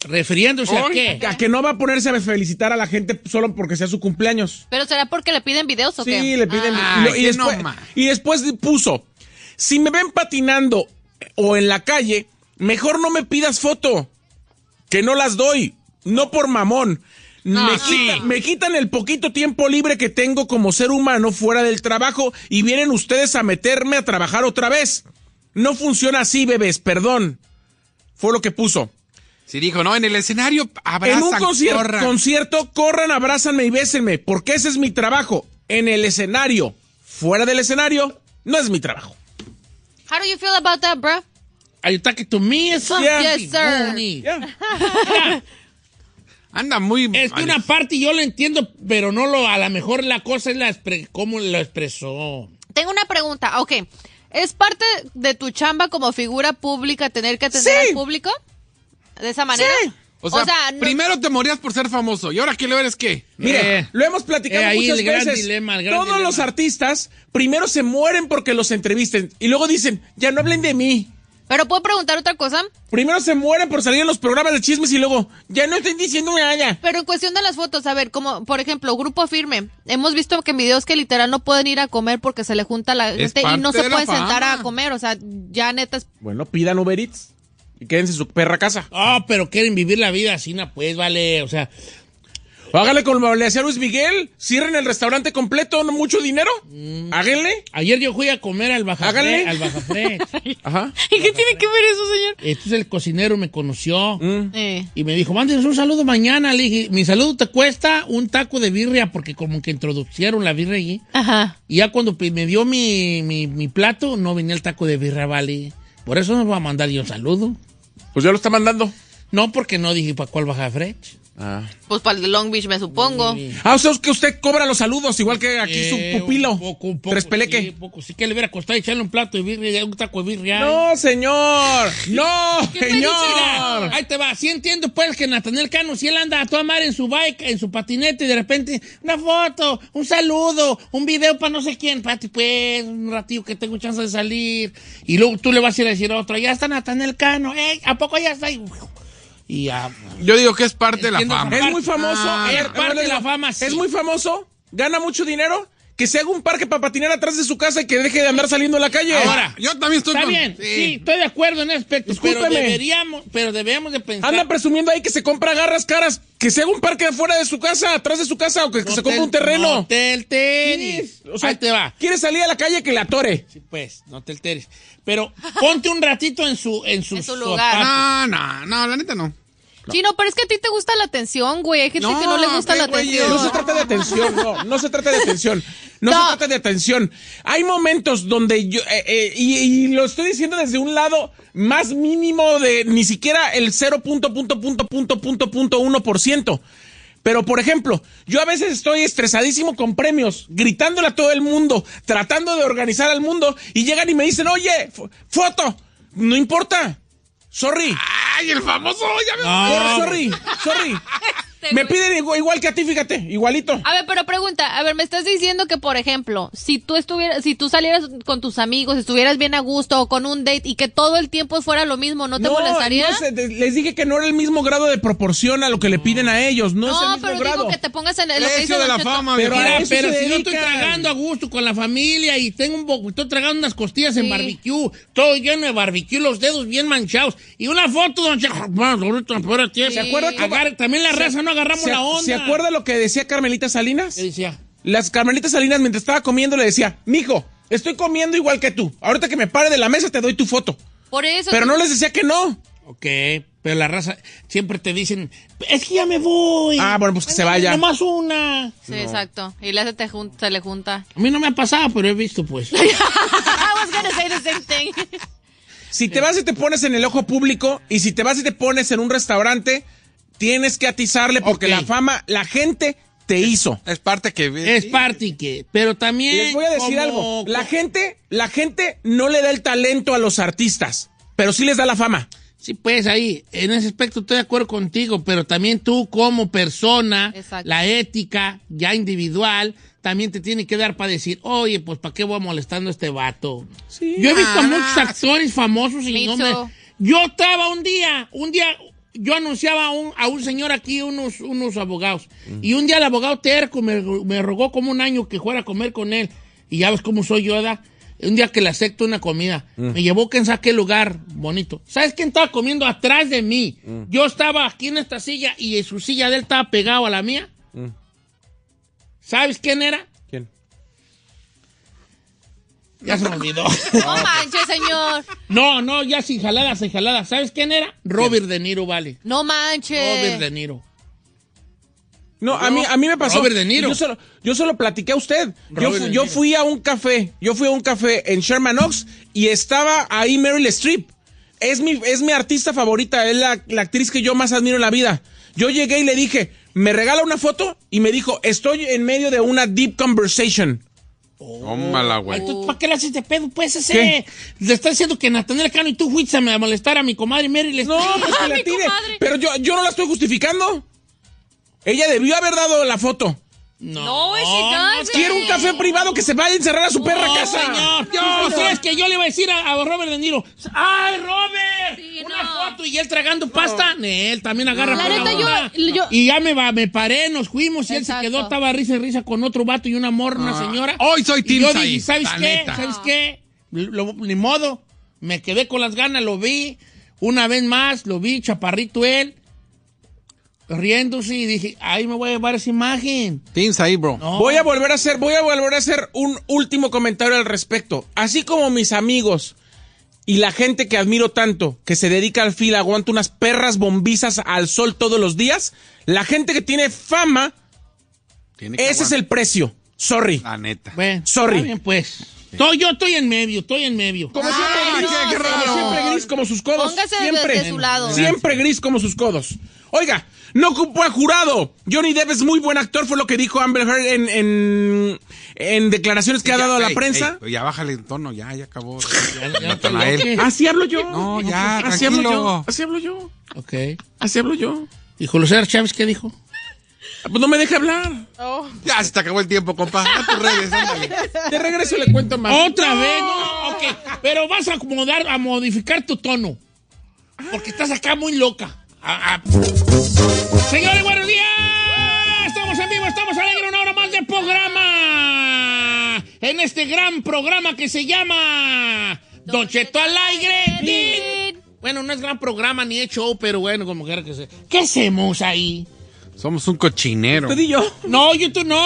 ¿Refiriéndose a qué? A que no va a ponerse a felicitar a la gente solo porque sea su cumpleaños. ¿Pero será porque le piden videos o qué? Sí, le piden. Ah. después, no, y después puso: Si me ven patinando o en la calle, mejor no me pidas foto. Que no las doy. No por mamón. No, me, sí. quita- me quitan el poquito tiempo libre que tengo como ser humano fuera del trabajo y vienen ustedes a meterme a trabajar otra vez. No funciona así, bebés, perdón. Fue lo que puso. Sí dijo, no, en el escenario abrazan, en un concierto, corran. concierto, corran, abrázanme y bésenme, porque ese es mi trabajo. En el escenario, fuera del escenario, no es mi trabajo. How do you feel about that, bro? Are you talking to me? Yeah. Yes, sir. Anda muy... Es que una parte yo lo entiendo, pero no lo, a lo mejor la cosa es la expre- cómo lo expresó. Tengo una pregunta. Ok. ¿Es parte de tu chamba como figura pública tener que atender Sí. al público? ¿De esa manera? Sí. O sea, no- primero te morías por ser famoso y ahora que le eres qué. Mire, Eh, lo hemos platicado eh, ahí muchas el gran veces. dilema, el gran Todos dilema. los artistas primero se mueren porque los entrevisten y luego dicen, ya no hablen de mí. Pero puedo preguntar otra cosa. Primero se mueren por salir en los programas de chismes y luego, ya no estoy diciendo nada. Pero en cuestión de las fotos, a ver, como por ejemplo, Grupo Firme, hemos visto que en videos que literal no pueden ir a comer porque se le junta la Es gente y no se de la pueden sentar a comer, o sea, ya neta es... Bueno, pidan Uber Eats y quédense en su perra casa. Ah, pero quieren vivir la vida así, no, pues, vale. O sea, Háganle como le hacía Luis Miguel, cierren el restaurante completo, no mucho dinero. Mm. Háganle. ayer yo fui a comer al Baja Háganle. Fre- al Baja Fresh. Ajá. ¿Y qué tiene que ver eso, señor? Entonces el cocinero me conoció Eh, y me dijo, mándenos un saludo mañana. Le dije, mi saludo te cuesta un taco de birria porque como que introducieron la birria allí. Ajá. Y ya cuando me dio mi, mi, mi plato, no venía el taco de birria, vale. Por eso no voy a mandar yo un saludo. Pues ya lo está mandando. No, porque no dije para cuál Baja Fresh. Pues para el de Long Beach, me supongo. Ah, o sea, es que usted cobra los saludos, igual que aquí Eh, su pupilo. un poco, un poco, Tres Sí, peleque. un poco. Sí que le hubiera costado echarle un plato de birria, un taco de birria. No, señor. No, ¿Qué señor. Ahí te va. Sí entiendo, pues, que Natanel Cano, si él anda a toda madre en su bike, en su patinete, y de repente, una foto, un saludo, un video para no sé quién, Pati, pues, un ratito que tengo chance de salir. Y luego tú le vas a ir a decir a otro, ya está Natanel Cano, ¿eh? ¿A poco ya está? Y, y ya. Yo digo que es parte de la fama. Es muy famoso. Ah, eh, es parte de la fama, sí. Es muy famoso. Gana mucho dinero. Que se haga un parque para patinar atrás de su casa y que deje de andar saliendo a la calle. Ahora, Yo también estoy Está con- bien, sí. estoy de acuerdo en ese aspecto, pero Discúlpeme. deberíamos, pero debemos de pensar... Anda presumiendo ahí que se compra garras caras. Que se haga un parque afuera de su casa, atrás de su casa, o que, que se compre un terreno. No te alteres. O sea, Ahí te va. Quiere salir a la calle que la atore. Sí, pues, no te alteres. Pero ponte un ratito en su, en su, En su lugar. No, no, no, la neta no. Chino, pero es que a ti te gusta la atención, güey. Hay gente No, que no le gusta la güey, atención. No se trata de atención, no, no se trata de atención. No, No. se trata de atención. Hay momentos donde yo, eh, eh, y, y lo estoy diciendo desde un lado más mínimo de ni siquiera el 0. punto, punto, punto, punto, punto, punto, 1%. Pero, por ejemplo, yo a veces estoy estresadísimo con premios, gritándole a todo el mundo, tratando de organizar al mundo, y llegan y me dicen, oye, fo- foto, no importa. Sorry. ¡Ay, el famoso! Ya me... No, sorry, sorry. Me piden igual, igual que a ti, fíjate, igualito. A ver, pero pregunta, a ver, me estás diciendo que, por ejemplo, si tú estuvieras, si tú salieras con tus amigos, estuvieras bien a gusto o con un date y que todo el tiempo fuera lo mismo, ¿no te molestaría? no sé, de- les dije que no era el mismo grado de proporción a lo que le piden a ellos. No, es el No, mismo pero grado. digo que te pongas en lo que Precio dice de la Cheto. fama, Pero. Mira, pero si yo estoy tragando a gusto con la familia y tengo un poco, estoy tragando unas costillas en Sí. barbecue, todo lleno de barbecue, los dedos bien manchados. Y una foto, don Che, Bueno, ahorita, espérate. ¿Se acuerda Agar- también la raza no agarramos ¿Se, la onda. ¿Se acuerda lo que decía Carmelita Salinas? ¿Qué decía? Las Carmelitas Salinas, mientras estaba comiendo, le decía, mijo, estoy comiendo igual que tú. Ahorita que me pare de la mesa te doy tu foto. Por eso. Pero no les decía que no. Ok, pero la raza siempre te dicen, es que ya me voy. Ah, bueno, pues que se vaya. Nomás una. Sí, exacto. Y le hace te jun- se le junta. A mí no me ha pasado, pero he visto, pues. I was gonna say the same thing. Si te vas y te pones en el ojo público y si te vas y te pones en un restaurante, tienes que atizarle porque la fama, la gente te hizo. Es parte que... es parte y que. Pero también. Les voy a decir como- algo. La gente, la gente no le da el talento a los artistas, pero sí les da la fama. Sí, pues ahí, en ese aspecto estoy de acuerdo contigo, pero también tú como persona, Exacto. la ética ya individual, también te tiene que dar para decir, oye, pues ¿para qué voy molestando a este vato? Yo he visto a muchos actores famosos y Me no me-. Yo estaba un día, un día, yo anunciaba a un, a un señor aquí, unos, unos abogados, y un día el abogado terco me, me rogó como un año que fuera a comer con él, y ya ves cómo soy yo, ¿verdad? Un día que le acepto una comida, me llevó que en aquel lugar bonito. ¿Sabes quién estaba comiendo atrás de mí? Yo estaba aquí en esta silla y en su silla de él estaba pegado a la mía. ¿Sabes quién era? Ya se me olvidó. No manches, señor. no, no, ya sin jaladas, sin jaladas. ¿Sabes quién era? Robert De Niro, vale. No Robert manches. De Niro. No, a mí, a mí me pasó. Robert De Niro. Yo solo, yo solo platiqué a usted. Yo, Robert fu- yo fui a un café. Yo fui a un café en Sherman Oaks y estaba ahí Meryl Streep. Es mi, es mi artista favorita. Es la, la actriz que yo más admiro en la vida. Yo llegué y le dije, ¿me regala una foto? Y me dijo, estoy en medio de una deep conversation. Tómala, güey. Entonces, ¿para qué le haces de pedo? Pues ese. Le estás diciendo que Nathaniel Cano y tú fuiste a molestar a mi comadre Mary. Les... No, pues que la mi tire. comadre. Pero yo, yo no la estoy justificando. Ella debió haber dado la foto. No, she doesn't. Quiero un café privado que se vaya a encerrar a su perra No, casa. señor. Yo, ¿sabes que yo le iba a decir a, a Robert De Niro? ¡Ay, Robert! Sí, una no. foto y él tragando pasta. Él también agarra La por neta, yo- yo- Y ya me, va- me paré, nos fuimos y él se quedó, estaba risa y risa con otro vato y una morra, una señora. Hoy soy Y Team yo dije, ¿sabes la qué? neta. ¿Sabes qué? Lo- ni modo. Me quedé con las ganas, lo vi. Una vez más, lo vi, chaparrito él. Riéndose y dije, ay, me voy a llevar esa imagen. Teams ahí, bro. No. Voy a volver a hacer, voy a volver a hacer un último comentario al respecto. Así como mis amigos y la gente que admiro tanto, que se dedica al fila, aguanta unas perras bombizas al sol todos los días, la gente que tiene fama, Tiene que ese es el precio. Sorry. La neta. Bueno, Sorry. bien, pues. Estoy- yo estoy en medio, estoy en medio. Como Ay, siempre, gris, no, qué raro. siempre gris como sus codos. Póngase de- siempre, de su lado. Siempre gris como sus codos. Oiga, no ocupó a jurado. Johnny Depp es muy buen actor, fue lo que dijo Amber Heard en, en, en declaraciones que ha Ya, dado a la ey, prensa. ey, ya bájale el tono, ya, ya acabó. Así hablo yo. No, ya, Así hablo yo. tranquilo. Así hablo yo. Ok. Así hablo yo. ¿Y Julio Chávez qué dijo? Pues no me deja hablar. Oh, Ya se te acabó el tiempo, compa. A tus redes, ándale. De regreso le cuento más. Otra vez, no, ok. Pero vas a acomodar, a modificar tu tono. Porque estás acá muy loca. Ah, ah. Señores, buenos días. Estamos en vivo, estamos alegres, una hora más de programa. En este gran programa que se llama Don Cheto al aire. Bueno, no es gran programa ni es show, pero bueno, como quiera que sea. ¿Qué hacemos ahí? Somos un cochinero. Usted y yo. No, yo tú no.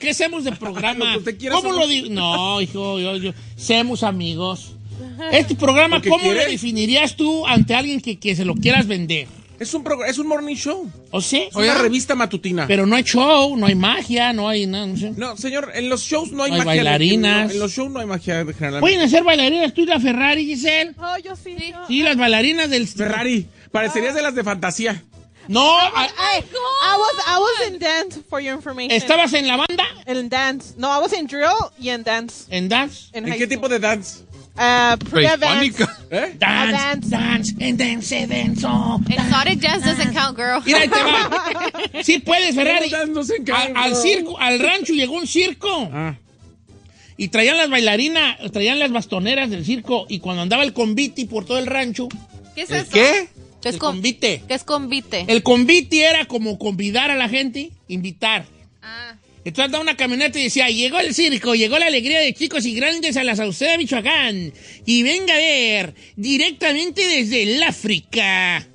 ¿Qué hacemos de programa? Quiera ¿Cómo somos- lo digo? No, hijo, yo, yo. Seamos amigos. Este programa, ¿Lo que ¿cómo lo definirías tú ante alguien que, que se lo quieras vender? Es un, es un morning show. ¿O sí? Es una revista matutina. Pero no hay show, no hay magia, no hay nada. No sé. no, señor, en los shows no hay No hay magia. bailarinas. No, en los shows no hay magia generalmente. ¿Pueden hacer bailarinas tú y la Ferrari, Giselle? oh, yo sí. yo- Sí, las bailarinas del... Ferrari. Parecerías de las de fantasía. No, a- Hey, I was I was in dance for your information. ¿estabas en la banda? in dance. No, I was in drill y en dance. ¿En dance? ¿En high qué school. tipo de dance? Uh. Prehispánica. ¿Eh? Dance, dance. dance, and dance, dance. Exotic jazz doesn't count, girl. Mira, ahí te va. Sí puedes, Ferrari. ¿Cómo dance no se Al, al circo, al rancho llegó un circo. Ah. Y traían las bailarinas, traían las bastoneras del circo. Y cuando andaba el convite por todo el rancho, ¿Qué es ¿El eso? qué? ¿Qué es, el con- convite. ¿Qué es convite? El convite era como convidar a la gente, invitar. Ah. Entonces andaba una camioneta y decía, llegó el circo, llegó la alegría de chicos y grandes a la Sauceda de Michoacán. Y venga a ver, directamente desde el África.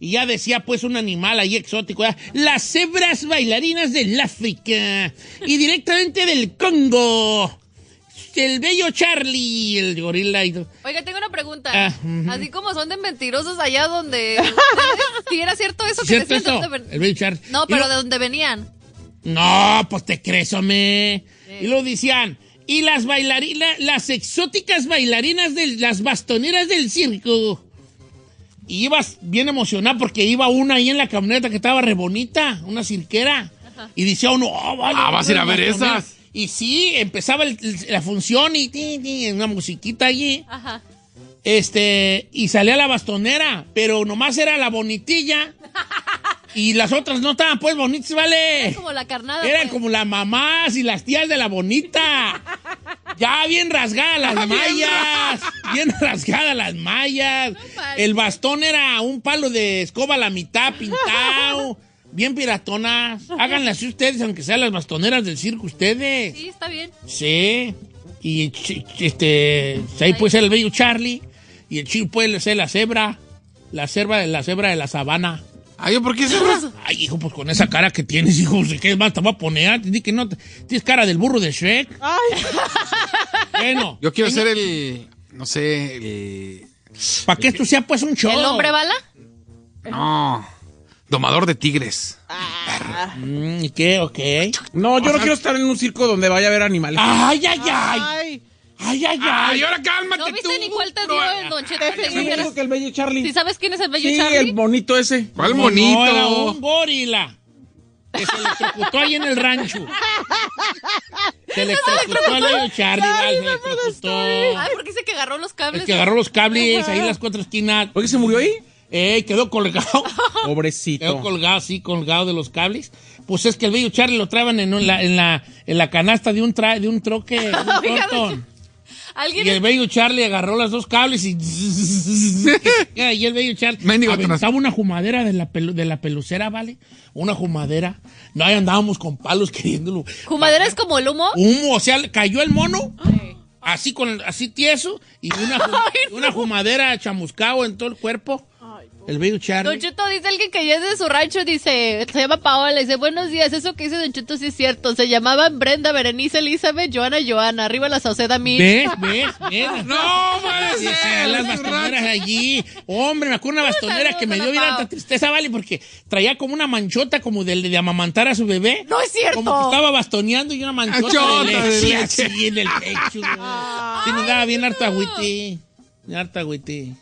Y ya decía pues un animal ahí exótico, las cebras bailarinas del África. Y directamente del Congo. El bello Charlie, el gorila y. Oiga, tengo una pregunta. Ah. Así como son de mentirosos allá donde... si era cierto eso que ¿Cierto decían, esto? ¿de El bello Charlie. No, pero ¿de dónde venían? No, pues te crees, hombre. Y lo decían. Y las bailarinas, las exóticas bailarinas de las bastoneras del circo. Y ibas bien emocionada porque iba una ahí en la camioneta que estaba re bonita, una cirquera. Y decía uno, oh, vale. Ah, vas a ir a ver esas. Y sí, empezaba el- la función y ti, ti, una musiquita allí. Ajá. Este, y salía la bastonera, pero nomás era la bonitilla. Y las otras no estaban pues bonitas, ¿vale? Como la carnada. Eran pues. como las mamás y las tías de la bonita. Ya bien rasgadas las mallas. Bien rasgadas las mallas. El bastón era un palo de escoba a la mitad pintado. Bien piratonas. Háganlas así ustedes, aunque sean las bastoneras del circo ustedes. Sí, está bien. Sí. Y este, ahí puede ser el bello Charlie. Y el chico puede ser la cebra. La cebra, la cebra de la sabana. Ay, ¿yo por qué cebras? Ay, hijo, pues con esa cara que tienes, hijo, ¿qué más te voy a poner? Di que no, te- tienes cara del burro de Shrek. Ay, Bueno. Yo quiero ser el. No sé, el. Para que esto sea pues un show. ¿El hombre bala? No. Domador de tigres. Mm, ¿Y qué? Ok. No, yo no quiero estar en un circo donde vaya a haber animales. Ay, ay, ay. ay. Ay, ay, Ay, ay. ahora cálmate ¿No tú. viste ni cuál te dio el Don Cheto? Te Sí, que eras- dijo que el bello Charlie. ¿Sí sabes quién es el bello Sí, Charlie? el bonito ese. ¿Cuál No, bonito? No, era un gorila. Que se electrocutó ahí en el rancho. Se electrocutó el bello Charlie, vale, se electrocutó. Ay, porque dice que agarró los cables. El que agarró los cables ahí en las cuatro esquinas. Oye, ¿se murió ahí? Eh, quedó colgado. Quedó Pobrecito. colgado, sí, colgado de los cables. Pues es que el bello Charlie lo traban en, la, en, la, en la canasta de un, tra- de un troque, de un. Alguien Y el bello Charlie agarró los dos cables y... y el bello Charlie Mendigo aventaba atrás. una jumadera de la, pelu- de la pelucera, ¿vale? Una jumadera. No, ahí andábamos con palos queriéndolo. ¿Jumadera es como el humo? Humo, o sea, cayó el mono, así con así tieso, y una, una jumadera chamuscado en todo el cuerpo. El bello Don Charlie. Cheto dice alguien que ya es de su rancho, dice, se llama Paola, dice, buenos días, eso que dice Don Cheto sí es cierto, se llamaban Brenda, Berenice, Elizabeth, Joana, Joana, arriba la Sauceda Mil. ¿Ves? ¿Ves? ¿Ves? No puede Sí, ser. sí, las bastoneras allí. Hombre, me acuerdo una bastonera que me dio bien Saludos a la alta tristeza, ¿vale? Porque traía como una manchota como de, de amamantar a su bebé. No es cierto. Como que estaba bastoneando y una manchota de de leche, así en el pecho. Sí, me daba bien harta agüite. Bien harta agüite.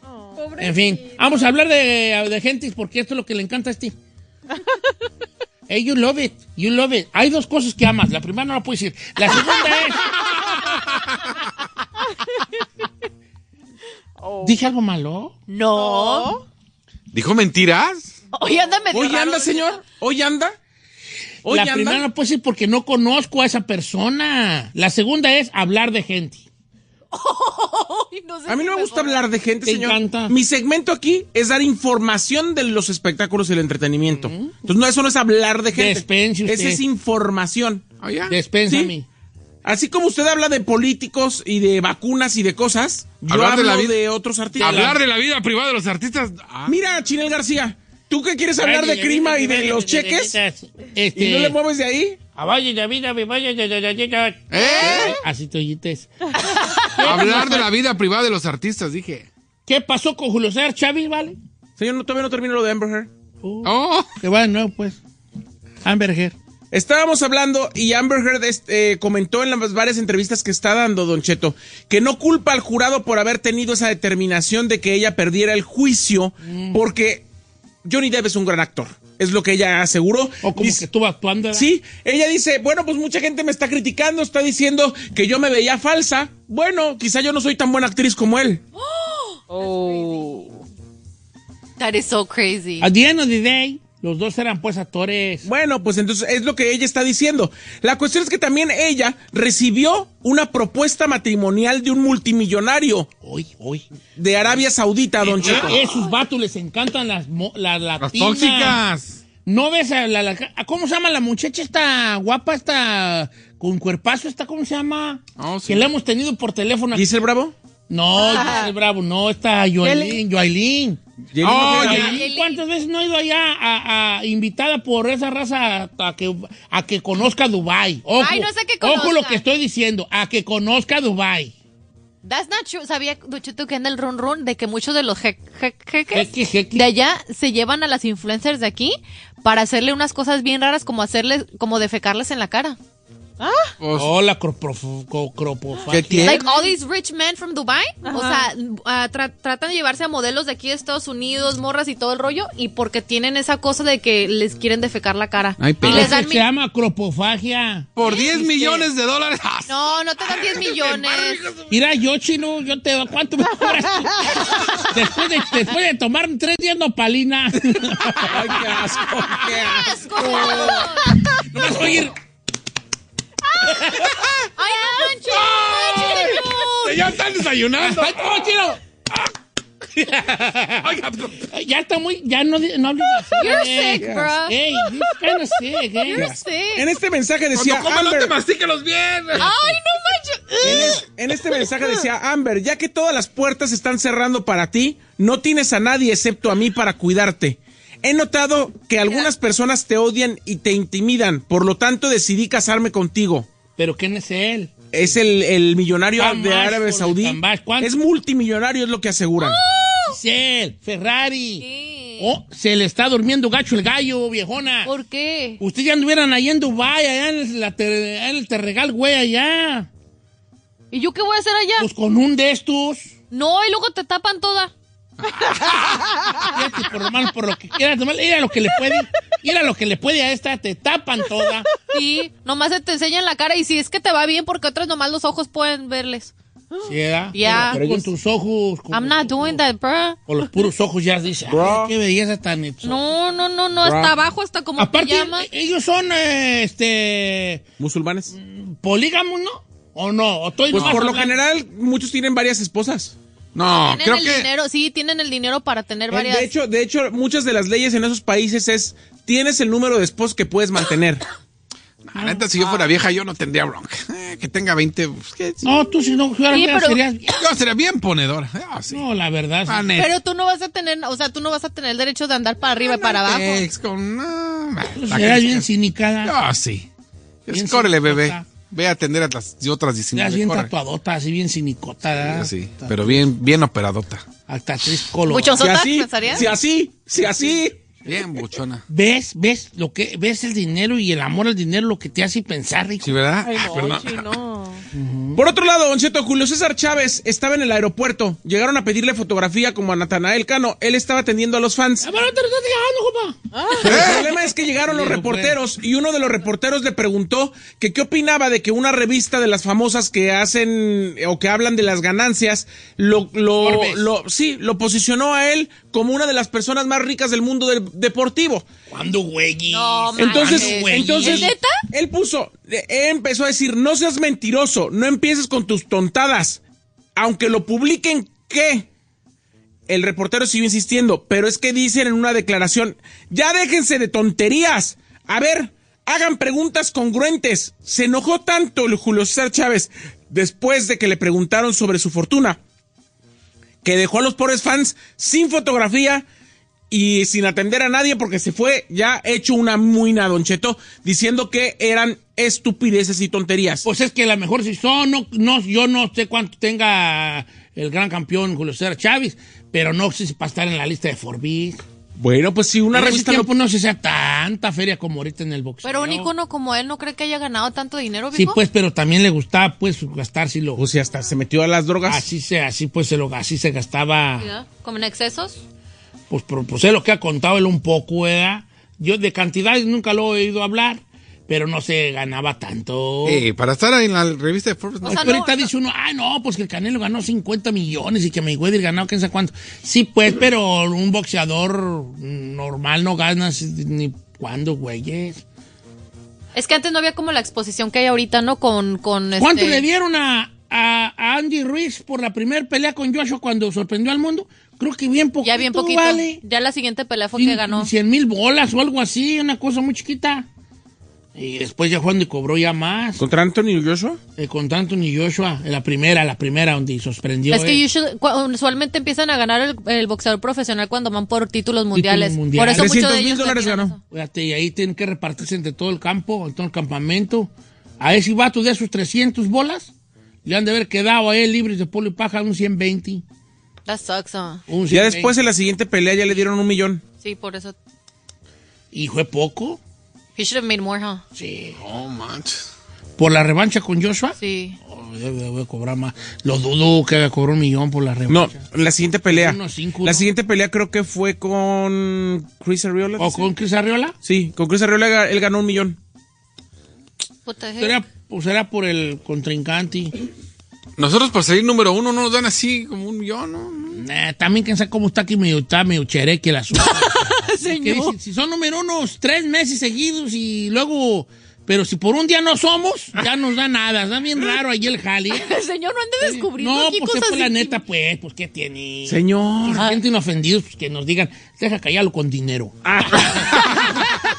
En fin, vamos a hablar de, de gente porque esto es lo que le encanta a este. Hey, you love it, you love it. Hay dos cosas que amas. La primera no la puedo decir. La segunda es... ¿Dije algo malo? No. ¿Dijo mentiras? Hoy anda Hoy raro, anda, señor. Hoy anda. Hoy la anda. primera no puedo decir porque no conozco a esa persona. La segunda es hablar de gente. Ay, no sé A mí si no me gusta hablar de gente, Te señor. encanta. Mi segmento aquí es dar información de los espectáculos y el entretenimiento. Entonces, no, eso no es hablar de gente. Despense usted. Esa es información. Oh, ya. Despénsame. Así como usted habla de políticos y de vacunas y de cosas, yo Hablar de hablo la de, vida- otros artistas. Hablar de la vida privada de los artistas. Ah. Mira, Chinel García, ¿tú qué quieres hablar de crima y de los cheques? Este, ¿Y no le mueves de ahí? Ah, vaya, ya, vida, me vaya, ya, ya, ya, ya, ya. ¿Eh? Así te oyites. Hablar de la vida privada de los artistas, dije. ¿Qué pasó con Julio César Chávez, vale? Señor, no, todavía no termino lo de Amber Heard. Oh, Que va de nuevo, pues. Amber Heard. Estábamos hablando y Amber Heard este, comentó en las varias entrevistas que está dando Don Cheto que no culpa al jurado por haber tenido esa determinación de que ella perdiera el juicio Mm. porque Johnny Depp es un gran actor. Es lo que ella aseguró. O como Dice- que estuvo actuando. ¿verdad? Sí, ella dice, bueno, pues mucha gente me está criticando, está diciendo que yo me veía falsa. Bueno, quizá yo no soy tan buena actriz como él. That is so crazy. At the end of the day, los dos eran pues actores. Bueno, pues entonces es lo que ella está diciendo. La cuestión es que también ella recibió una propuesta matrimonial de un multimillonario Hoy, hoy. de Arabia Saudita, Don. Eh, esos vatos les encantan las, mo- las las latinas. tóxicas. ¿No ves a la, la- ¿Cómo se llama la muchacha esta guapa, esta con cuerpazo, esta, ¿cómo se llama? Oh, sí. Que la hemos tenido por teléfono. ¿Dice el Bravo? No, Giselle Bravo, no, esta Joailín, Joailín. Oh, Yelena ya. Jolie. ¿Y ¿Cuántas veces no he ido allá a, a- invitada por esa raza a que, a que conozca Dubai? Ojo, Ay, no sé que ojo lo que estoy diciendo, a que conozca Dubai. That's not true. Sabía, Don Cheto, que anda el run run de que muchos de los je- je- jeques Jeque, jeque. de allá se llevan a las influencers de aquí para hacerle unas cosas bien raras como hacerles, como defecarles en la cara. Pues, Oh, la cropofagia. ¿Qué tiene? Like all these rich men from Dubai, o sea, ah, tra- tratan de llevarse a modelos de aquí de Estados Unidos, morras y todo el rollo, y porque tienen esa cosa de que les quieren defecar la cara. Ay, y pero- les dan se llama cropofagia. por 10 millones de dólares. ¡ah! No, no te dan 10 millones. Mira, yo, chino, yo te doy. ¿Cuánto me cobras después, de, después de tomar tres días nopalina. Ay, qué asco, qué asco. no vas a oír. ¡Ay, no manches! ¡No manches, no! Ya están desayunando. ¡Ay, no, chino! ya está muy. Ya no, no así. You're eh. sick, bro. Hey, you're kind of sick, eh. You're sick. En este mensaje decía Cuando coman, no te Amber, mastíquelos bien. ¡Ay, no manches! en, es- en este mensaje decía Amber, ya que todas las puertas están cerrando para ti, no tienes a nadie excepto a mí para cuidarte. He notado que algunas personas te odian y te intimidan, por lo tanto decidí casarme contigo. ¿Pero quién es él? Es el, el millonario Tan de por Saudí. Es multimillonario, es lo que aseguran. Es él, Ferrari. Sí. Oh, se le está durmiendo gacho el gallo, viejona. ¿Por qué? Ustedes ya anduvieran ahí en Dubái, allá en, la ter- en el Terregal, güey, allá. ¿Y yo qué voy a hacer allá? Pues con un de estos. No, y luego te tapan toda. Fíjate, por lo malo, por lo que quieras, nomás, mira lo que le puede, mira lo que le puede a esta, te tapan toda. Sí, nomás se te enseñan la cara y si es que te va bien porque otros nomás los ojos pueden verles. ¿Sí, ¿verdad? Ya. Pero tú con tus ojos. Con, I'm not doing that, bro. Con los puros ojos ya dices, ay, qué belleza tan hecha. No, no, no, no, hasta abajo, hasta como Aparte, ellos son, eh, este, ¿Musulmanes? polígamos, ¿no? ¿O no? ¿O estoy Pues por lo general, muchos tienen varias esposas. No, Tienen creo el que... dinero, sí, tienen el dinero para tener Eh, varias. De hecho, de hecho, muchas de las leyes en esos países es tienes el número de esposos que puedes mantener. La neta, si yo fuera vieja, yo no tendría bronca. Eh, que tenga 20, pues, ¿qué? No, tú si no fueras Sí, pero- serías... Yo sería bien ponedora. Ah, sí. No, la verdad. sí. Pero tú no vas a tener, o sea, tú no vas a tener el derecho de andar para arriba y para abajo. Ex con... no, Tú que- bien cinicada. Ah, sí. Bien Córrele, bebé. Ve a atender a las otras Serías 19. bien corre. tatuadota, así bien cinicota. ¿verdad? Sí, pero bien, bien operadota. Hasta tres colores. Muchos Si ¿Sotas, así, pensarías? si así, si así. Bien buchona. ¿Ves? ¿Ves lo que ves el dinero y el amor al dinero lo que te hace pensar, rico? Sí, ¿verdad? Ay, Ah, no, no. Por otro lado, Don Cheto, Julio César Chávez estaba en el aeropuerto. Llegaron a pedirle fotografía como a Natanael Cano. Él estaba atendiendo a los fans. Ah, pero te lo estás dejando, compa. Pero el problema es que llegaron los Digo, reporteros y uno de los reporteros le preguntó que qué opinaba de que una revista de las famosas que hacen eh, o que hablan de las ganancias lo, lo, lo- sí, lo posicionó a él como una de las personas más ricas del mundo del deportivo. ¿Cuándo, güey? No, Entonces, entonces, ¿Es neta? él puso, eh, él empezó a decir, no seas mentiroso, no empieces con tus tontadas. Aunque lo publiquen, ¿qué? El reportero siguió insistiendo, pero es que dicen en una declaración, ya déjense de tonterías. A ver, hagan preguntas congruentes. Se enojó tanto el Julio César Chávez después de que le preguntaron sobre su fortuna, que dejó a los pobres fans sin fotografía y sin atender a nadie porque se fue ya hecho una muina, Don Cheto, diciendo que eran estupideces y tonterías. Pues es que a lo mejor si son, no, no, yo no sé cuánto tenga el gran campeón Julio César Chávez, pero no sé si para estar en la lista de Forbes. Bueno, pues si una en revista tiempo no se sea tanta feria como ahorita en el boxeo. Pero un icono como él no cree que haya ganado tanto dinero, Sí, viejo? pues, pero también le gustaba, pues, gastárselo. Pues si hasta se metió a las drogas. Así se, así pues, se lo, así se gastaba. ¿Como en excesos? Pues, pero, pues es lo que ha contado él un poco, ¿verdad? Yo de cantidades nunca lo he oído hablar, pero no se ganaba tanto. Eh, para estar ahí en la revista de Forbes, no. O sea, Pero no- ahorita dice uno, ay, no, pues que el Canelo ganó 50 millones y que Mayweather ganó quién sabe cuánto. Sí, pues, pero un boxeador normal no gana ni cuándo, güeyes. Es que antes no había como la exposición que hay ahorita, ¿no? Con, con ¿Cuánto este- le dieron a, a- Andy Ruiz por la primera pelea con Joshua cuando sorprendió al mundo? Creo que bien poquito, Ya bien poquito. vale. Ya la siguiente pelea fue que ganó. 100 mil bolas o algo así, una cosa muy chiquita. Y después ya Juan y cobró ya más. ¿Contra Anthony Joshua? Eh, con Anthony Joshua, en la primera, la primera donde sorprendió. Es que usualmente empiezan a ganar el, el boxeador profesional cuando van por títulos mundiales. mundiales. Por eso muchos 300 de ellos dólares ganó. Fíjate, y ahí tienen que repartirse entre todo el campo, en todo el campamento. A ese vato de sus 300 bolas, le han de haber quedado a él libres de polo y paja un 120. That sucks, huh? Un Ya 120. después en la siguiente pelea ya le dieron un millón. Sí, por eso. Y fue poco. He should have made more, huh? Sí. Oh, manches. Por la revancha con Joshua, Sí. oh, debe, debe cobrar más. Lo dudo que cobró un millón por la No, revancha. la siguiente pelea. Unos cinco, La ¿no? siguiente pelea creo que fue con Chris Arreola. ¿O con Chris Arriola? Sí, con Chris Arreola ga- él ganó un millón. Heck? Será, pues era por el contrincante. Nosotros por salir número uno no nos dan así como un millón, ¿no? Nah, también quién sabe cómo está aquí medio, está medio chereque el asunto. Que Señor. si son número unos tres meses seguidos y luego, pero si por un día no somos, ya nos da nada. Está bien raro ahí el jali. Señor, no ande descubriendo No, aquí pues cosas fue la neta, pues, pues, ¿qué tiene? Señor. Si sienten ofendidos, pues que nos digan, deja callarlo con dinero.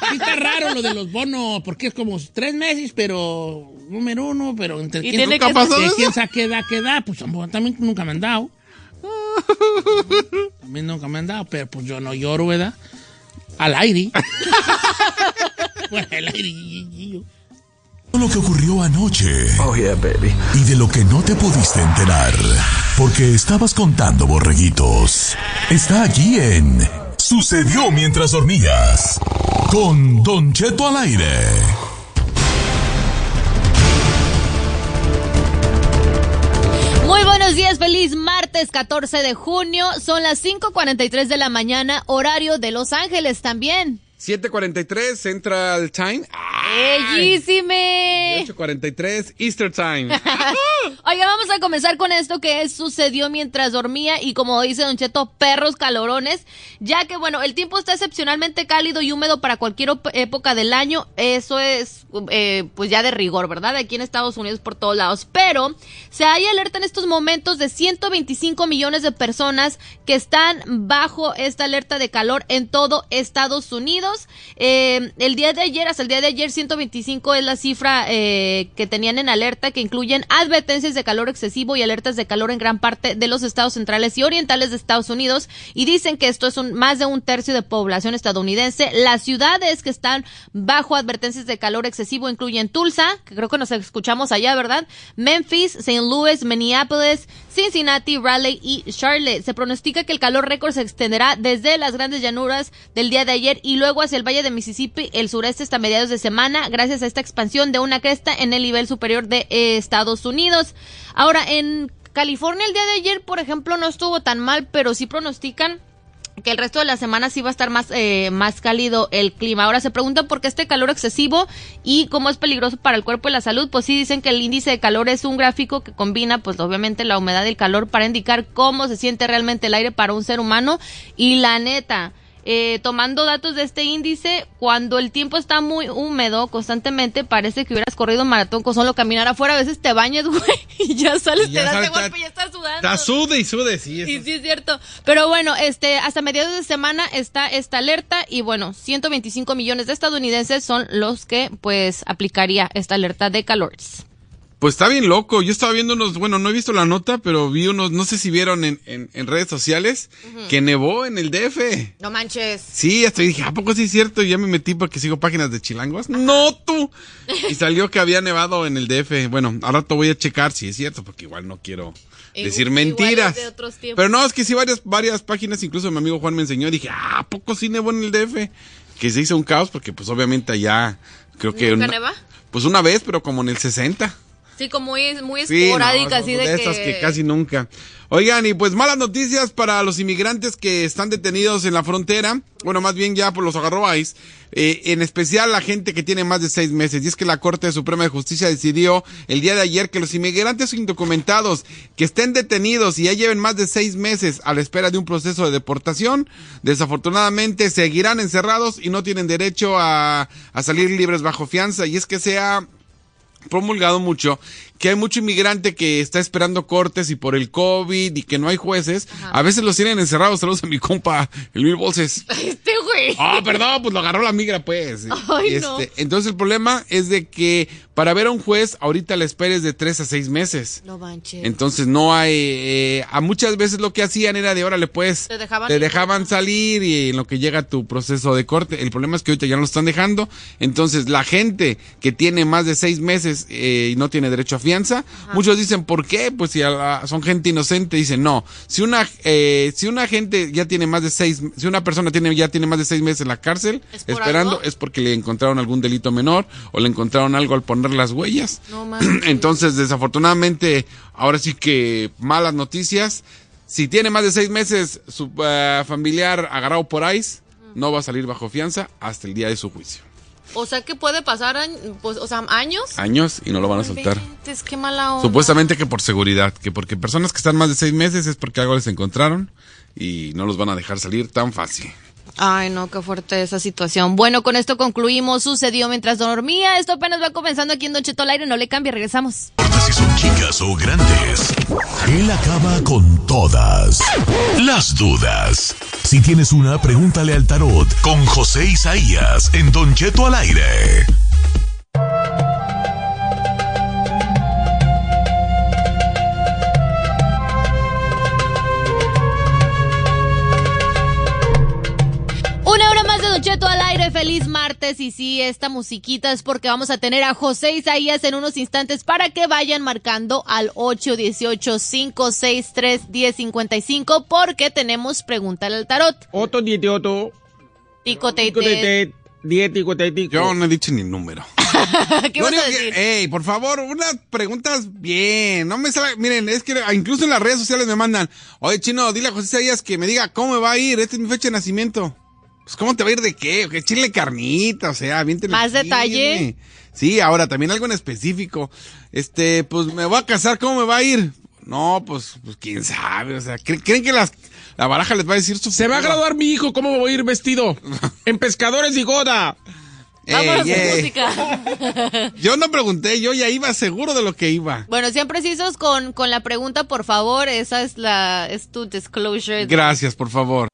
Sí está raro lo de los bonos, porque es como tres meses, pero número uno, pero entre Y quién, tiene nunca que- pasó ¿De de quién sabe qué da, qué da, pues también nunca me han dado. También nunca me han dado, pero pues yo no lloro, ¿verdad? Al aire. bueno, al aire. Lo que ocurrió anoche. Y de lo que no te pudiste enterar. Porque estabas contando borreguitos. Está aquí en Sucedió mientras dormías. Con Don Cheto al aire. Buenos días, feliz martes 14 de junio. Son las 5:43 de la mañana, horario de Los Ángeles también. 743 Central Time. ¡Bellísime! 8.43 Easter Time. Oiga, vamos a comenzar con esto que sucedió mientras dormía y como dice Don Cheto, perros calorones, ya que bueno, el tiempo está excepcionalmente cálido y húmedo para cualquier época del año, eso es eh, pues ya de rigor, ¿verdad? Aquí en Estados Unidos por todos lados, pero se hay alerta en estos momentos de 125 millones de personas que están bajo esta alerta de calor en todo Estados Unidos. Eh, el día de ayer, hasta el día de ayer, 125 es la cifra eh, que tenían en alerta, que incluyen advertencias de calor excesivo y alertas de calor en gran parte de los estados centrales y orientales de Estados Unidos. Y dicen que esto es un, más de un tercio de población estadounidense. Las ciudades que están bajo advertencias de calor excesivo incluyen Tulsa, que creo que nos escuchamos allá, ¿verdad? Memphis, St. Louis, Minneapolis, Cincinnati, Raleigh y Charlotte. Se pronostica que el calor récord se extenderá desde las grandes llanuras del día de ayer y luego hacia el valle de Mississippi, el sureste hasta mediados de semana, gracias a esta expansión de una cresta en el nivel superior de eh, Estados Unidos. Ahora, en California el día de ayer, por ejemplo, no estuvo tan mal, pero sí pronostican que el resto de la semana sí va a estar más, eh, más cálido el clima. Ahora se preguntan por qué este calor excesivo y cómo es peligroso para el cuerpo y la salud. Pues sí dicen que el índice de calor es un gráfico que combina, pues obviamente la humedad y el calor para indicar cómo se siente realmente el aire para un ser humano. Y la neta, eh, tomando datos de este índice, cuando el tiempo está muy húmedo constantemente, parece que hubieras corrido un maratón con solo caminar afuera. A veces te bañas, güey, y ya sales, Y te das de golpe y ya estás sudando. Está sude y sude, sí. eso Sí, sí, es cierto. Pero bueno, este, hasta mediados de semana está esta alerta y bueno, 125 millones de estadounidenses son los que pues aplicaría esta alerta de calores. Pues está bien loco. Yo estaba viendo unos, bueno, no he visto la nota, pero vi unos, no sé si vieron en, en, en redes sociales, que nevó en el DF. No manches. Sí, hasta dije, ¿a poco sí es cierto? Y ya me metí porque sigo páginas de chilangos. No, tú. Y salió que había nevado en el DF. Bueno, al rato voy a checar si es cierto, porque igual no quiero decir mentiras. de otros tiempos. Pero no, es que sí, varias, varias páginas, incluso mi amigo Juan me enseñó. Dije, ah, ¿a poco sí nevó en el DF? Que se hizo un caos porque pues obviamente allá, creo que... ¿Nunca una- neva? Pues una vez, pero como en el 60. Sí, como muy, muy Sí, esporádica, no, así de, esas que... que casi nunca. Oigan, y pues malas noticias para los inmigrantes que están detenidos en la frontera. Bueno, más bien ya por los agarró ICE. Eh, en especial la gente que tiene más de seis meses. Y es que la Corte Suprema de Justicia decidió el día de ayer que los inmigrantes indocumentados que estén detenidos y ya lleven más de seis meses a la espera de un proceso de deportación, desafortunadamente seguirán encerrados y no tienen derecho a, a salir libres bajo fianza. Y es que sea promulgado mucho que hay mucho inmigrante que está esperando cortes y por el COVID y que no hay jueces, a veces los tienen encerrados. Saludos a mi compa, el Mil Bolses. Este güey. Ah, perdón, pues lo agarró la migra, pues. Ay, no. Entonces el problema es de que para ver a un juez, ahorita la espera es de tres a seis meses. No manches. Entonces no hay, eh, a muchas veces lo que hacían era de órale pues, Te dejaban te dejaban salir y en lo que llega tu proceso de corte. El problema es que ahorita ya no lo están dejando. Entonces la gente que tiene más de seis meses eh, y no tiene derecho a fianza, muchos dicen ¿por qué? Pues si la- son gente inocente, dicen no. Si una, eh, si una gente ya tiene más de seis, si una persona tiene ya tiene más de seis meses en la cárcel ¿Es por esperando, algo? es porque le encontraron algún delito menor o le encontraron algo al poner las huellas. No. Entonces, desafortunadamente, ahora sí que malas noticias. Si tiene más de seis meses su eh, familiar agarrado por ICE, no va a salir bajo fianza hasta el día de su juicio. O sea que puede pasar, pues, o sea, años. Años y no lo van a soltar. Es que mala onda. Supuestamente que por seguridad, que porque personas que están más de seis meses es porque algo les encontraron y no los van a dejar salir tan fácil. Ay, no, qué fuerte esa situación. Bueno, con esto concluimos. Sucedió mientras dormía. Esto apenas va comenzando aquí en Don Cheto al aire. No le cambie, regresamos. Si son chicas o grandes, él acaba con todas las dudas. Si tienes una, pregúntale al tarot con José Isaías en Don Cheto al aire. Una hora más de Don Cheto al aire. Feliz martes. Y sí, esta musiquita es porque vamos a tener a José Isaías en unos instantes para que vayan marcando al 818-563-1055 porque tenemos Pregúntale al Tarot. Otto, diete, otto. Tico, te, Tico, te, te, diete, tico, te, tico. Yo no he dicho ni número. ¿Qué vas a único que- decir? ey, por favor, unas preguntas bien. No me sale- miren, es que incluso en las redes sociales me mandan, oye, chino, dile a José Isaías que me diga cómo me va a ir. Esta es mi fecha de nacimiento. Pues, ¿cómo te va a ir de qué? Que chile carnita, o sea, bien ¿Más detalle? Sí, ahora también algo en específico. Este, pues me voy a casar, ¿cómo me va a ir? No, pues, pues quién sabe, o sea, ¿creen, creen que las, la baraja les va a decir su Se va a graduar mi hijo, ¿cómo voy a ir vestido? en pescadores y goda. Vámonos Ey, con ey. música. Yo no pregunté, yo ya iba seguro de lo que iba. Bueno, sean precisos con, con la pregunta, por favor. Esa es la es tu disclosure. Gracias, por favor.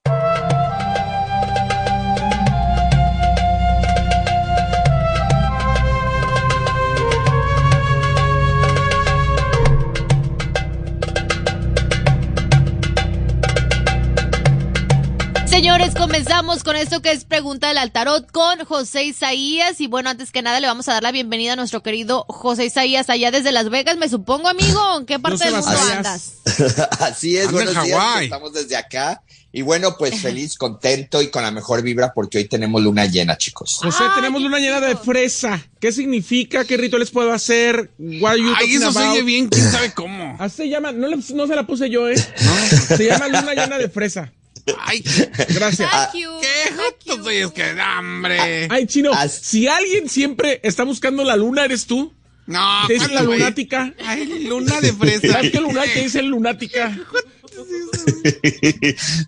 Señores, comenzamos con esto que es Pregunta del Altarot con José Isaías. Y bueno, antes que nada le vamos a dar la bienvenida a nuestro querido José Isaías allá desde Las Vegas, me supongo, amigo. ¿En qué parte del mundo andas? Así es, buenos días, Hawái. estamos desde acá. Y bueno, pues feliz, contento y con la mejor vibra porque hoy tenemos luna llena, chicos. José, Ah, tenemos luna llena de fresa. ¿Qué significa? ¿Qué rituales puedo hacer? What are you Ay, eso se about? oye bien, quién sabe cómo. Así se llama, no, no se la puse yo, ¿eh? Se llama luna llena de fresa. Ay, Gracias. Thank you. qué soy, es que, hombre. Ay, chino, As- si alguien siempre está buscando la luna, ¿eres tú? No, ¿Te dicen la lunática? Ay, luna de fresa. ¿Sabes qué luna te dicen lunática?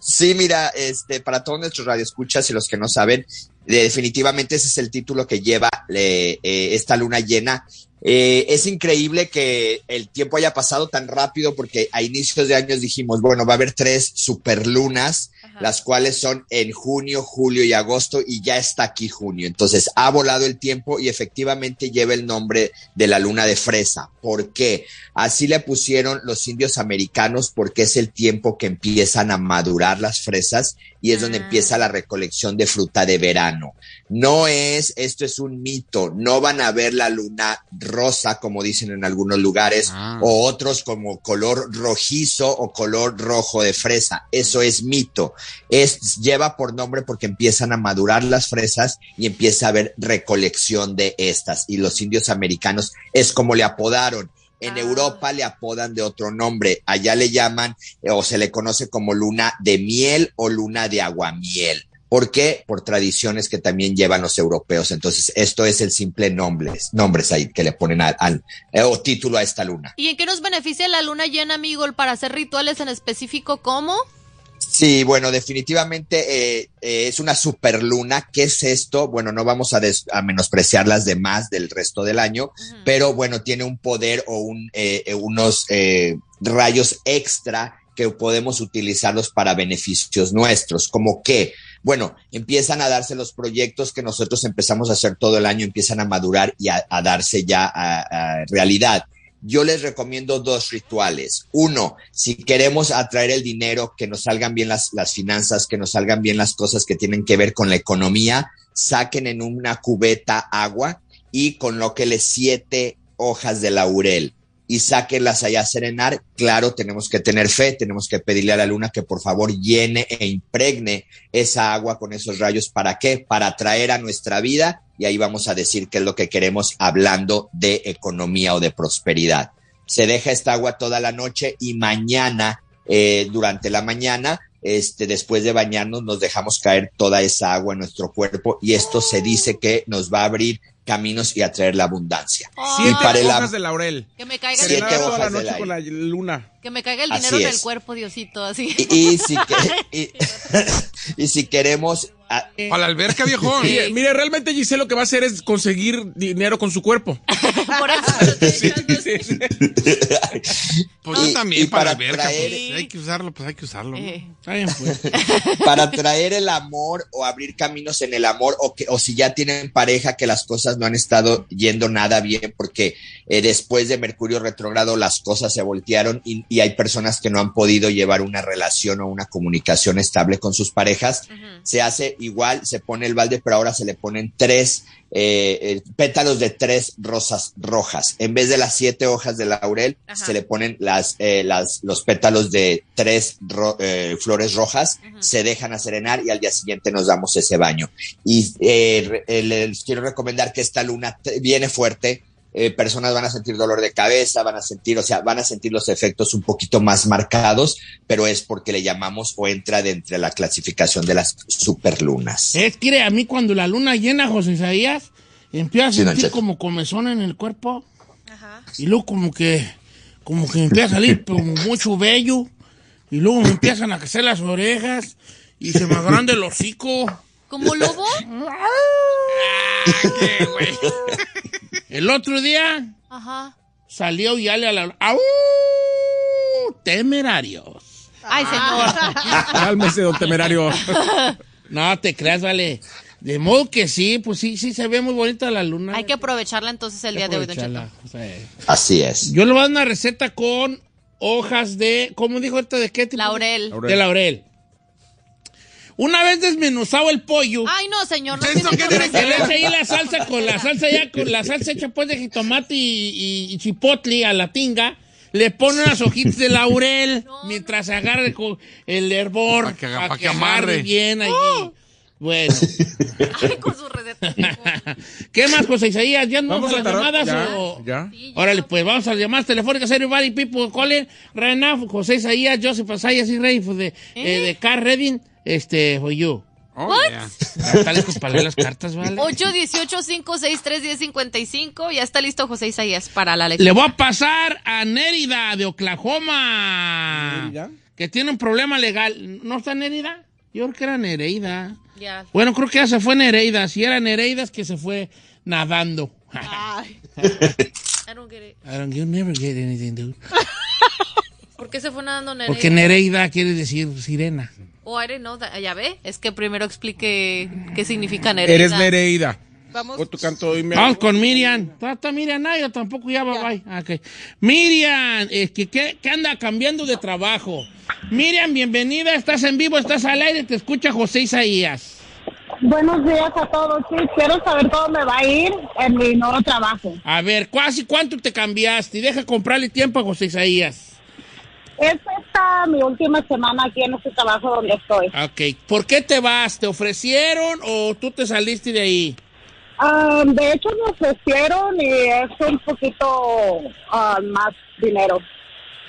Sí, mira, este, para todos nuestros radioescuchas y los que no saben, definitivamente ese es el título que lleva eh, eh, esta luna llena. Eh, es increíble que el tiempo haya pasado tan rápido porque a inicios de años dijimos, bueno, va a haber tres superlunas, Ajá. las cuales son en junio, julio y agosto y ya está aquí junio. Entonces ha volado el tiempo y efectivamente lleva el nombre de la luna de fresa. ¿Por qué? Así le pusieron los indios americanos porque es el tiempo que empiezan a madurar las fresas y es donde Ah. empieza la recolección de fruta de verano. No es, esto es un mito, no van a ver la luna rosa como dicen en algunos lugares Ah. o otros como color rojizo o color rojo de fresa. Eso es mito. Es, lleva por nombre porque empiezan a madurar las fresas y empieza a haber recolección de estas. Y los indios americanos es como le apodaron. En Ah. Europa le apodan de otro nombre. Allá le llaman eh, o se le conoce como luna de miel o luna de aguamiel. ¿Por qué? Por tradiciones que también llevan los europeos. Entonces, esto es el simple nombre, nombres ahí que le ponen al, al- eh, o título a esta luna. ¿Y en qué nos beneficia la luna llena, amigo, para hacer rituales en específico? ¿Cómo? Sí, bueno, definitivamente eh, eh, es una superluna. ¿Qué es esto? Bueno, no vamos a, des- a menospreciar las demás del resto del año, pero bueno, tiene un poder o un, eh, eh, unos eh, rayos extra que podemos utilizarlos para beneficios nuestros, como que, bueno, empiezan a darse los proyectos que nosotros empezamos a hacer todo el año, empiezan a madurar y a, a darse ya a, a realidad. Yo les recomiendo dos rituales. Uno, si queremos atraer el dinero, que nos salgan bien las, las finanzas, que nos salgan bien las cosas que tienen que ver con la economía, saquen en una cubeta agua y colóquele siete hojas de laurel y sáquenlas allá a serenar. Claro, tenemos que tener fe, tenemos que pedirle a la luna que por favor llene e impregne esa agua con esos rayos. ¿Para qué? Para atraer a nuestra vida y ahí vamos a decir qué es lo que queremos hablando de economía o de prosperidad. Se deja esta agua toda la noche y mañana, eh, durante la mañana, este, después de bañarnos, nos dejamos caer toda esa agua en nuestro cuerpo y esto se dice que nos va a abrir caminos y atraer la abundancia. Ay, Siete para el hojas am- de laurel. Que me caiga el Siete toda la hojas del con la luna. que me caiga el dinero en el es. cuerpo, Diosito, así. Y, y si, que- y- y si queremos ah, Para la alberca, viejo. Mire, mire, realmente Giselle lo que va a hacer es conseguir dinero con su cuerpo. Por eso Sí, sí. Pues Y- yo también y para, para alberca. traer- pues, hay que usarlo, pues hay que usarlo. Eh, pues. para traer el amor o abrir caminos en el amor o que o si ya tienen pareja que las cosas no han estado yendo nada bien porque eh, después de Mercurio retrógrado las cosas se voltearon y, y hay personas que no han podido llevar una relación o una comunicación estable con sus parejas se hace igual, se pone el balde, pero ahora se le ponen tres eh, eh, pétalos de tres rosas rojas. En vez de las siete hojas de laurel, Ajá. se le ponen las, eh, las, los pétalos de tres ro- eh, flores rojas, se dejan a serenar y al día siguiente nos damos ese baño. Y eh, les quiero recomendar que esta luna viene fuerte. Eh, personas van a sentir dolor de cabeza, van a sentir, o sea, van a sentir los efectos un poquito más marcados, pero es porque le llamamos o entra dentro de la clasificación de las superlunas. Es que a mí cuando la luna llena, José Isaías, empiezo a sentir como comezón en el cuerpo. Y luego como que, como que me empieza a salir como mucho vello. Y luego me empiezan a crecer las orejas. Y se me agranda el hocico. ¿Como lobo? ¿Qué, güey? El otro día Ajá. salió y ya le a la... ¡Au! Temerarios. Ay, señor. Cálmese, don temerario. No te creas, vale. De modo que sí, pues sí, sí se ve muy bonita la luna. Hay que aprovecharla entonces el día de hoy, Don Cheto. Aprovecharla, o sea, Así es. Yo le voy a dar una receta con hojas de. ¿Cómo dijo ahorita? ¿De qué tipo? Laurel. De laurel. Una vez desmenuzado el pollo, Ay, no, señor. No ¿Eso qué que tiene que que le ver? eche ahí la salsa con la salsa ya, con la salsa hecha pues de jitomate y, y- y chipotle a la tinga. Le pone unas hojitas de laurel mientras se agarre con el hervor Pa' que haga- pa' pa' que amarre. bien ahí. Bueno. Ay, con su receta. ¿Qué más, José Isaías? ¿Ya no Vamos vamos a las llamadas Ya, o...? ya. Órale, pues vamos a las llamadas telefónicas. Everybody, people, calling. Right now, José Isaías, Joseph Asayas y Rey for the, eh, de Car Reading, este, for you. Oh, yeah. Para leer las cartas, ¿vale? 818-563-1055. Ya está listo José Isaías para la lectura. Le voy a pasar a Nérida, de Oklahoma. ¿Ya? Que tiene un problema legal. ¿No está Nérida? Yo creo que era Nereida. Ya. Bueno, creo que ya se fue Nereida. Si era Nereida es que se fue nadando. I don't get it. I don't, you never get anything, dude. ¿Por qué se fue nadando Nereida? Porque Nereida quiere decir sirena. Oh, I didn't know that. Ya ve, es que primero explique qué significa Nereida. Eres Nereida. Vamos. O tu canto y me... Vamos con Miriam. ¿Está, está Miriam? No, yo tampoco ya va, bye. Ah, ok. Miriam, es que, ¿qué, qué anda cambiando de trabajo? Miriam, bienvenida. Estás en vivo, estás al aire. Te escucha José Isaías. Buenos días a todos. Sí, quiero saber cómo me va a ir en mi nuevo trabajo. A ver, ¿cuási cuánto te cambiaste? Y deja comprarle tiempo a José Isaías. Es esta mi última semana aquí en este trabajo donde estoy. Ok. ¿Por qué te vas? ¿Te ofrecieron o tú te saliste de ahí? Ah, de hecho, me ofrecieron y es un poquito ah, más dinero.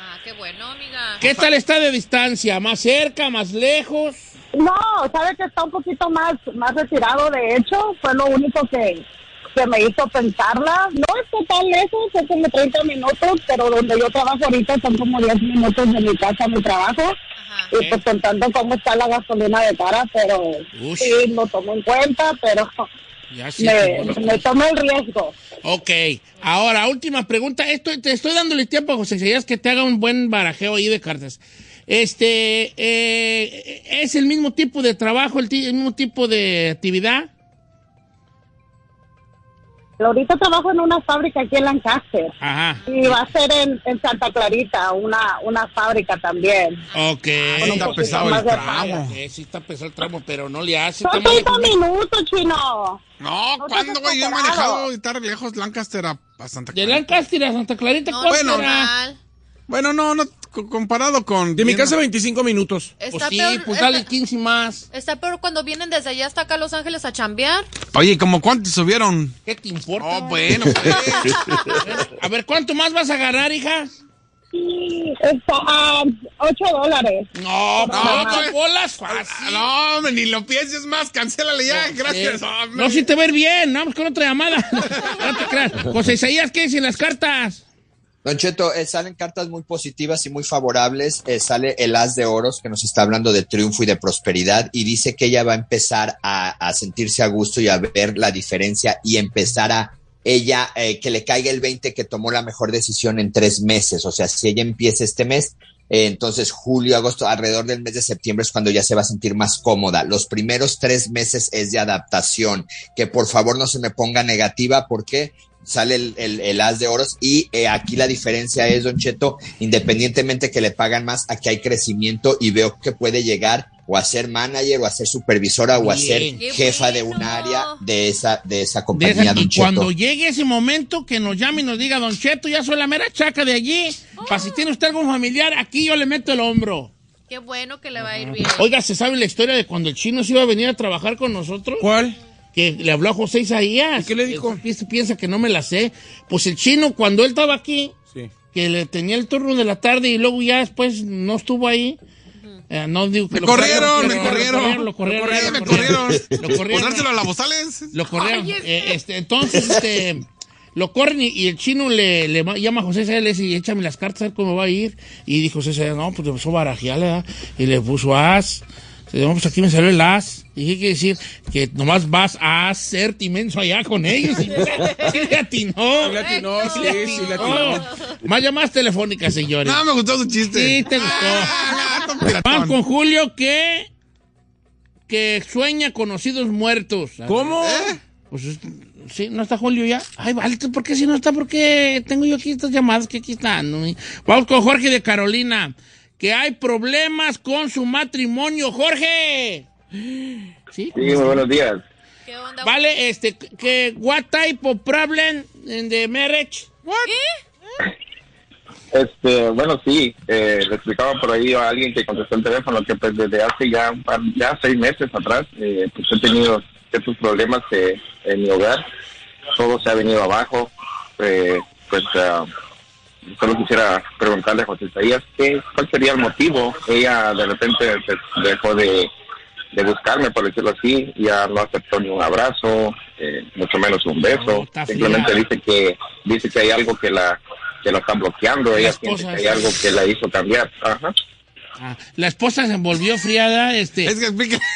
Ah, qué bueno, amiga. ¿Qué tal está de distancia? ¿Más cerca, más lejos? No, sabe que está un poquito más, más retirado. De hecho, fue lo único que, que me hizo pensarla. No es tan lejos, son como 30 minutos, pero donde yo trabajo ahorita son como 10 minutos de mi casa a mi trabajo. Ajá. Y pues contando cómo está la gasolina de cara, pero sí, lo tomo en cuenta, pero Ya sí. me, me tomo el riesgo. Ok, ahora, última pregunta. Esto, te estoy dándole tiempo a José Isaías que te haga un buen barajeo ahí de cartas. Este, eh, ¿es el mismo tipo de trabajo, el mismo tipo de actividad? Ahorita trabajo en una fábrica aquí en Lancaster. Ajá, Y va a ser en, en Santa Clarita, una, una fábrica también. ok. Está pesado el de tramo. Eh, sí está pesado el tramo, pero no le hace. Son está más 30 lejos. minutos, chino. No, No ¿cuándo, güey? Yo he manejado y estar lejos Lancaster a, a Santa De Clara. Lancaster a Santa Clarita, No, ¿cuánto bueno, era? Bueno, no, no, comparado con... De mi casa 25 minutos. Pues Está sí, peor. pues está, dale 15 más. está peor cuando vienen desde allá hasta acá a Los Ángeles a chambear. Oye, ¿cómo cuánto subieron? ¿Qué te importa? Oh, bueno, pues. A ver, ¿cuánto más vas a ganar, hija? Está a 8 dólares. No, no, pues. no, bolas fácil. No, hombre, ni lo pienses más, cancélale ya, gracias. Eh, hombre. No, si te ver bien, vamos con otra llamada. no te creas. José Isaías, ¿qué dicen las cartas? Don Cheto, eh, salen cartas muy positivas y muy favorables. Eh, sale el as de oros que nos está hablando de triunfo y de prosperidad y dice que ella va a empezar a, sentirse a gusto y a ver la diferencia y empezar a ella eh, que le caiga el 20 que tomó la mejor decisión en tres meses. O sea, si ella empieza este mes, entonces julio, agosto, alrededor del mes de septiembre es cuando ya se va a sentir más cómoda. Los primeros tres meses es de adaptación. Que por favor no se me ponga negativa porque sale el, el, el as de oros y eh, aquí la diferencia es, Don Cheto, independientemente que le pagan más, aquí hay crecimiento y veo que puede llegar o a ser manager o a ser supervisora o a ser Bien. ¡Qué jefa de un área de esa, de esa De compañía, esa- Don y Cheto. cuando llegue ese momento, que nos llame y nos diga, Don Cheto, ya soy la mera chaca de allí. Para si tiene usted algún familiar, aquí yo le meto el hombro. Qué bueno que le va a ir bien. Oiga, ¿se sabe la historia de cuando el chino se iba a venir a trabajar con nosotros? ¿Cuál? Que le habló a José Isaías. qué le dijo? Piensa, piensa que no me la sé. Pues el chino, cuando él estaba aquí, Sí. que le tenía el turno de la tarde y luego ya después no estuvo ahí. eh, no digo que Me lo corrieron, me corrieron. Lo corrieron, me corrieron. Lo corrieron. Ponérselo a la Bozales. Lo corrieron. Eh, este, entonces, este, lo corren y, y el chino le, le ma- llama a José Isaías y le dice, échame las cartas a ver cómo va a ir. Y dijo José Isaías, no, pues le puso barajear, ¿verdad? Y le puso as. Pues aquí me salió el as. Y qué quiere decir que nomás vas a hacer inmenso allá con ellos. Y, sí le atinó. Le atinó, sí, sí, le atinó. Más llamadas telefónicas, señores. No, me gustó su chiste. Sí, te gustó. Ah, pelatón. con Julio que que sueña conocidos muertos. ¿Cómo? Pues es- sí, no está Julio ya. Ay, vale, ¿por qué si no está? ¿Por qué tengo yo aquí estas llamadas que aquí están? Vamos con Jorge de Carolina. Que hay problemas con su matrimonio, Jorge. ¿Sí? Sí, muy buenos días. ¿Qué onda? Vale, este, que what type of problem in the marriage? Este, bueno, sí, eh, le explicaba por ahí a alguien que contestó el teléfono que pues desde hace ya, un par- ya seis meses atrás, eh, pues he tenido ciertos problemas eh, en mi hogar. Todo se ha venido abajo. Eh, pues ah, solo quisiera preguntarle a José Isaías ¿qué, cuál sería el motivo. Ella de repente dejó de, de buscarme, por decirlo así, ya no aceptó ni un abrazo, eh, mucho menos un beso. Simplemente dice que dice que hay algo que la que la están bloqueando. Ella Las siente que hay algo que la hizo cambiar. Ajá. Ah, la esposa se envolvió friada, este. Es que explica.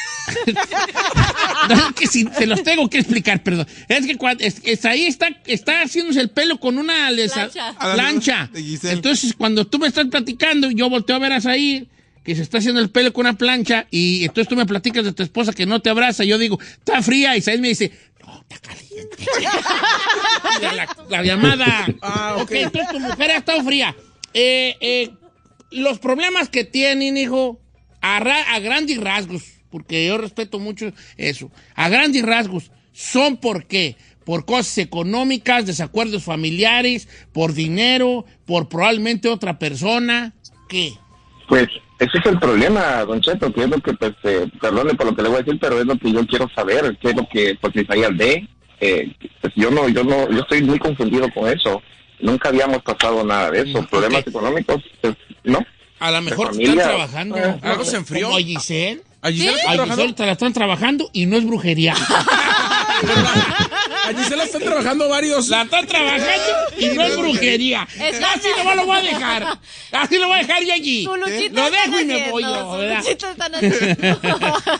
No, es que si, se los tengo que explicar, perdón. Es que cuando es, es ahí está, está haciéndose el pelo con una lesa- Plancha. plancha. De Giselle. Entonces, cuando tú me estás platicando, yo volteo a ver a Said, que se está haciendo el pelo con una plancha, y entonces tú me platicas de tu esposa que no te abraza. Yo digo, está fría, y Said me dice, no, está caliente. la, la llamada. Ah, ok. ok, entonces tu mujer ha estado fría. Eh, eh, los problemas que tienen, hijo, a, ra- a grandes rasgos, porque yo respeto mucho eso, a grandes rasgos, son por qué? Por cosas económicas, desacuerdos familiares, por dinero, por probablemente otra persona. ¿Qué? Pues ese es el problema, Don Cheto, que es lo que, pues, eh, perdone por lo que le voy a decir, pero es lo que yo quiero saber, qué es lo que José Isaías ve. Eh, pues yo no, yo no, yo estoy muy confundido con eso. Nunca habíamos pasado nada de eso. Problemas económicos, pues, no. A lo mejor están trabajando. Ah, algo se enfrió. Como a Giselle. ¿A Gisela está A? Giselle te la están trabajando y no es brujería. A Gisela están trabajando varios. La están trabajando y no es brujería. Es Así nomás lo voy a dejar. Así lo voy a dejar yo allí. Lo dejo y me voy yo.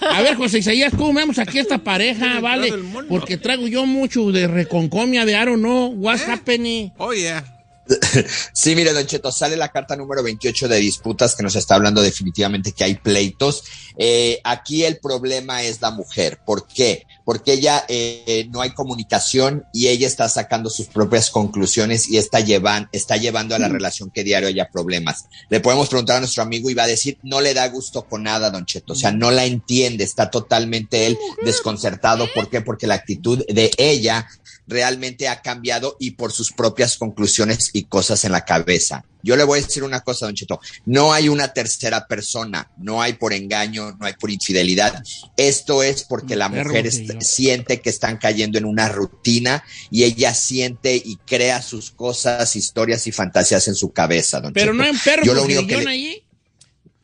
A ver, José Isaías, ¿cómo vemos aquí esta pareja, vale? Porque traigo yo mucho de reconcomia de Aro, ¿no? What's happening? Oh, yeah. Sí, mire, Don Cheto, sale la carta número 28 de disputas que nos está hablando definitivamente que hay pleitos. Eh, aquí el problema es la mujer. ¿Por qué? Porque ella eh, no hay comunicación y ella está sacando sus propias conclusiones y está, llevan, está llevando a la relación que diario haya problemas. Le podemos preguntar a nuestro amigo y va a decir, no le da gusto con nada, Don Cheto. O sea, no la entiende, está totalmente él desconcertado. ¿Por qué? Porque la actitud de ella realmente ha cambiado y por sus propias conclusiones y cosas en la cabeza. Yo le voy a decir una cosa, don Cheto, no hay una tercera persona, no hay por engaño, no hay por infidelidad. Esto es porque la mujer siente que están cayendo en una rutina y ella siente y crea sus cosas, historias y fantasías en su cabeza, don Pero Cheto. no hay un perro Yo lo único que brujillón le- allí.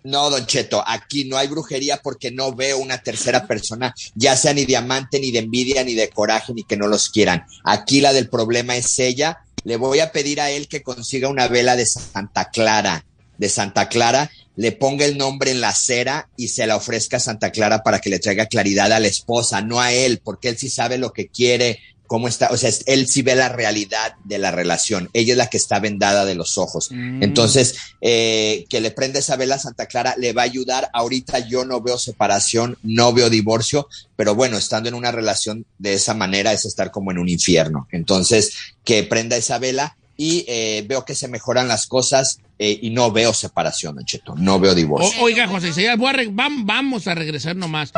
No, don Cheto, aquí no hay brujería porque no veo una tercera persona, ya sea ni de amante, ni de envidia, ni de coraje, ni que no los quieran. Aquí la del problema es ella. Le voy a pedir a él que consiga una vela de Santa Clara, de Santa Clara, le ponga el nombre en la cera y se la ofrezca a Santa Clara para que le traiga claridad a la esposa, no a él, porque él sí sabe lo que quiere, cómo está, o sea, es- él sí ve la realidad de la relación. Ella es la que está vendada de los ojos. Mm. Entonces, eh, que le prenda esa vela a Santa Clara le va a ayudar. Ahorita yo no veo separación, no veo divorcio, pero bueno, estando en una relación de esa manera es estar como en un infierno. Entonces, que prenda esa vela y eh, veo que se mejoran las cosas eh, y no veo separación, Cheto, no veo divorcio. O- oiga, José vamos a regresar nomás.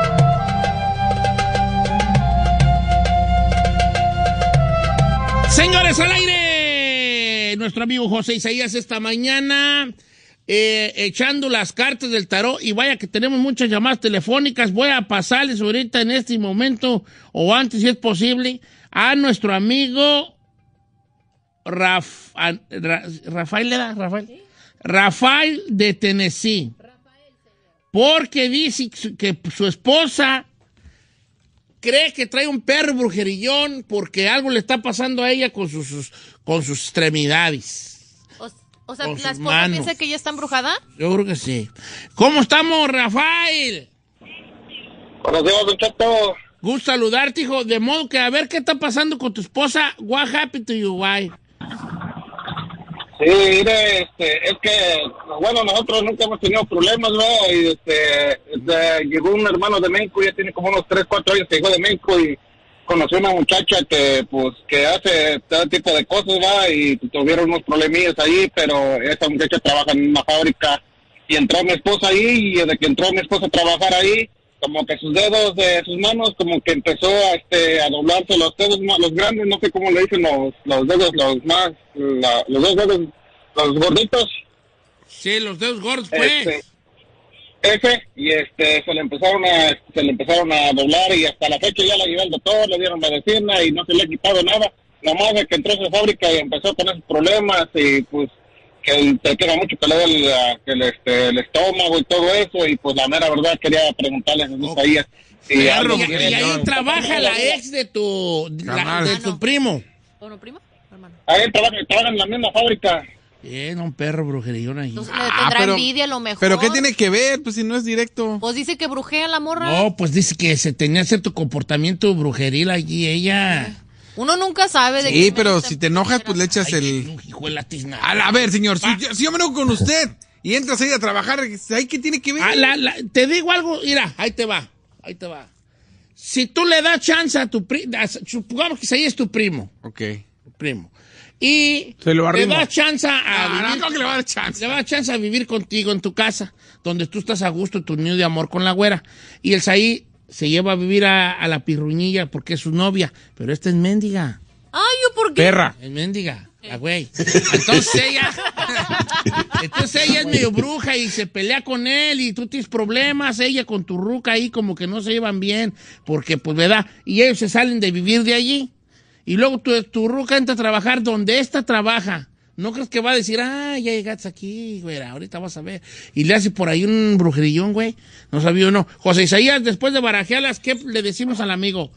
Señores, al aire. Nuestro amigo José Isaías esta mañana eh, echando las cartas del tarot y vaya que tenemos muchas llamadas telefónicas. Voy a pasarles ahorita en este momento o antes si es posible a nuestro amigo Raf- a- Ra- Rafael. Rafael. Rafael de Tennessee. Porque dice que su esposa cree que trae un perro brujerillón porque algo le está pasando a ella con sus, sus- con sus extremidades. O, o sea, ¿la esposa manos. piensa que ella está embrujada? Yo creo que sí. ¿Cómo estamos, Rafael? Buenos días, Cheto. Gusto saludarte, hijo. De modo que a ver qué está pasando con tu esposa. What happened to your wife? Sí, mire, este, es que, bueno, nosotros nunca hemos tenido problemas, ¿no? Y este, este, llegó un hermano de México, ya tiene como unos 3, 4 años que llegó de México y conoció una muchacha que, pues, que hace todo tipo de cosas, ¿va? Y tuvieron unos problemillas ahí, pero esa muchacha trabaja en una fábrica y entró mi esposa ahí y desde que entró mi esposa a trabajar ahí, como que sus dedos de sus manos como que empezó a, este, a doblarse los dedos más, los grandes, no sé cómo le dicen los, los dedos, los más, la- los dos dedos, los gorditos. Sí, los dedos gordos, pues. Este, ese, y este, se le empezaron a, se le empezaron a doblar y hasta la fecha ya la llevé al doctor, le dieron medicina y no se le ha quitado nada. Nomás de que entró a esa fábrica y empezó con esos problemas y pues que te queda mucho que le que el, este, el estómago y todo eso y pues la mera verdad quería preguntarles a algo y, y ahí trabaja la ex de tu, la- de tu primo. ¿Bueno, primo? Ahí trabaja, trabaja en la misma fábrica. Bien, un perro brujerillón ahí. Le tendrá envidia a lo mejor. ¿Pero qué tiene que ver? Pues si no es directo. Pues dice que brujea la morra. No, pues dice que se tenía cierto comportamiento brujeril allí ella. Uno nunca sabe de Sí, qué pero si te enojas, pues le echas el... A la- a ver, señor, si yo, si yo me enojo con usted y entras ahí a trabajar, ¿ahí qué tiene que ver? Ah, la- la- te digo algo, mira, ahí te va, ahí te va. Si tú le das chance a tu primo, supongamos que ahí es tu primo. Ok. Tu primo. Y Se lo le das chance a No, no, vivir, ¿cómo que le va a dar chance? le va a dar chance a vivir contigo en tu casa, donde tú estás a gusto, tu niño de amor con la güera. Y el Saí se lleva a vivir a, a la pirruñilla porque es su novia, pero esta es mendiga. Ay, ¿yo por qué? Perra. Es mendiga, la güey. Entonces ella, entonces ella es medio bruja y se pelea con él y tú tienes problemas, ella con tu ruca ahí como que no se llevan bien, porque pues verdad, y ellos se salen de vivir de allí. Y luego tu, tu ruca entra a trabajar donde esta trabaja. ¿No crees que va a decir, ah, ya llegaste aquí, güey, ahorita vas a ver? Y le hace por ahí un brujerillón, güey. No sabía uno. José Isaías, después de barajearlas, ¿qué le decimos al amigo?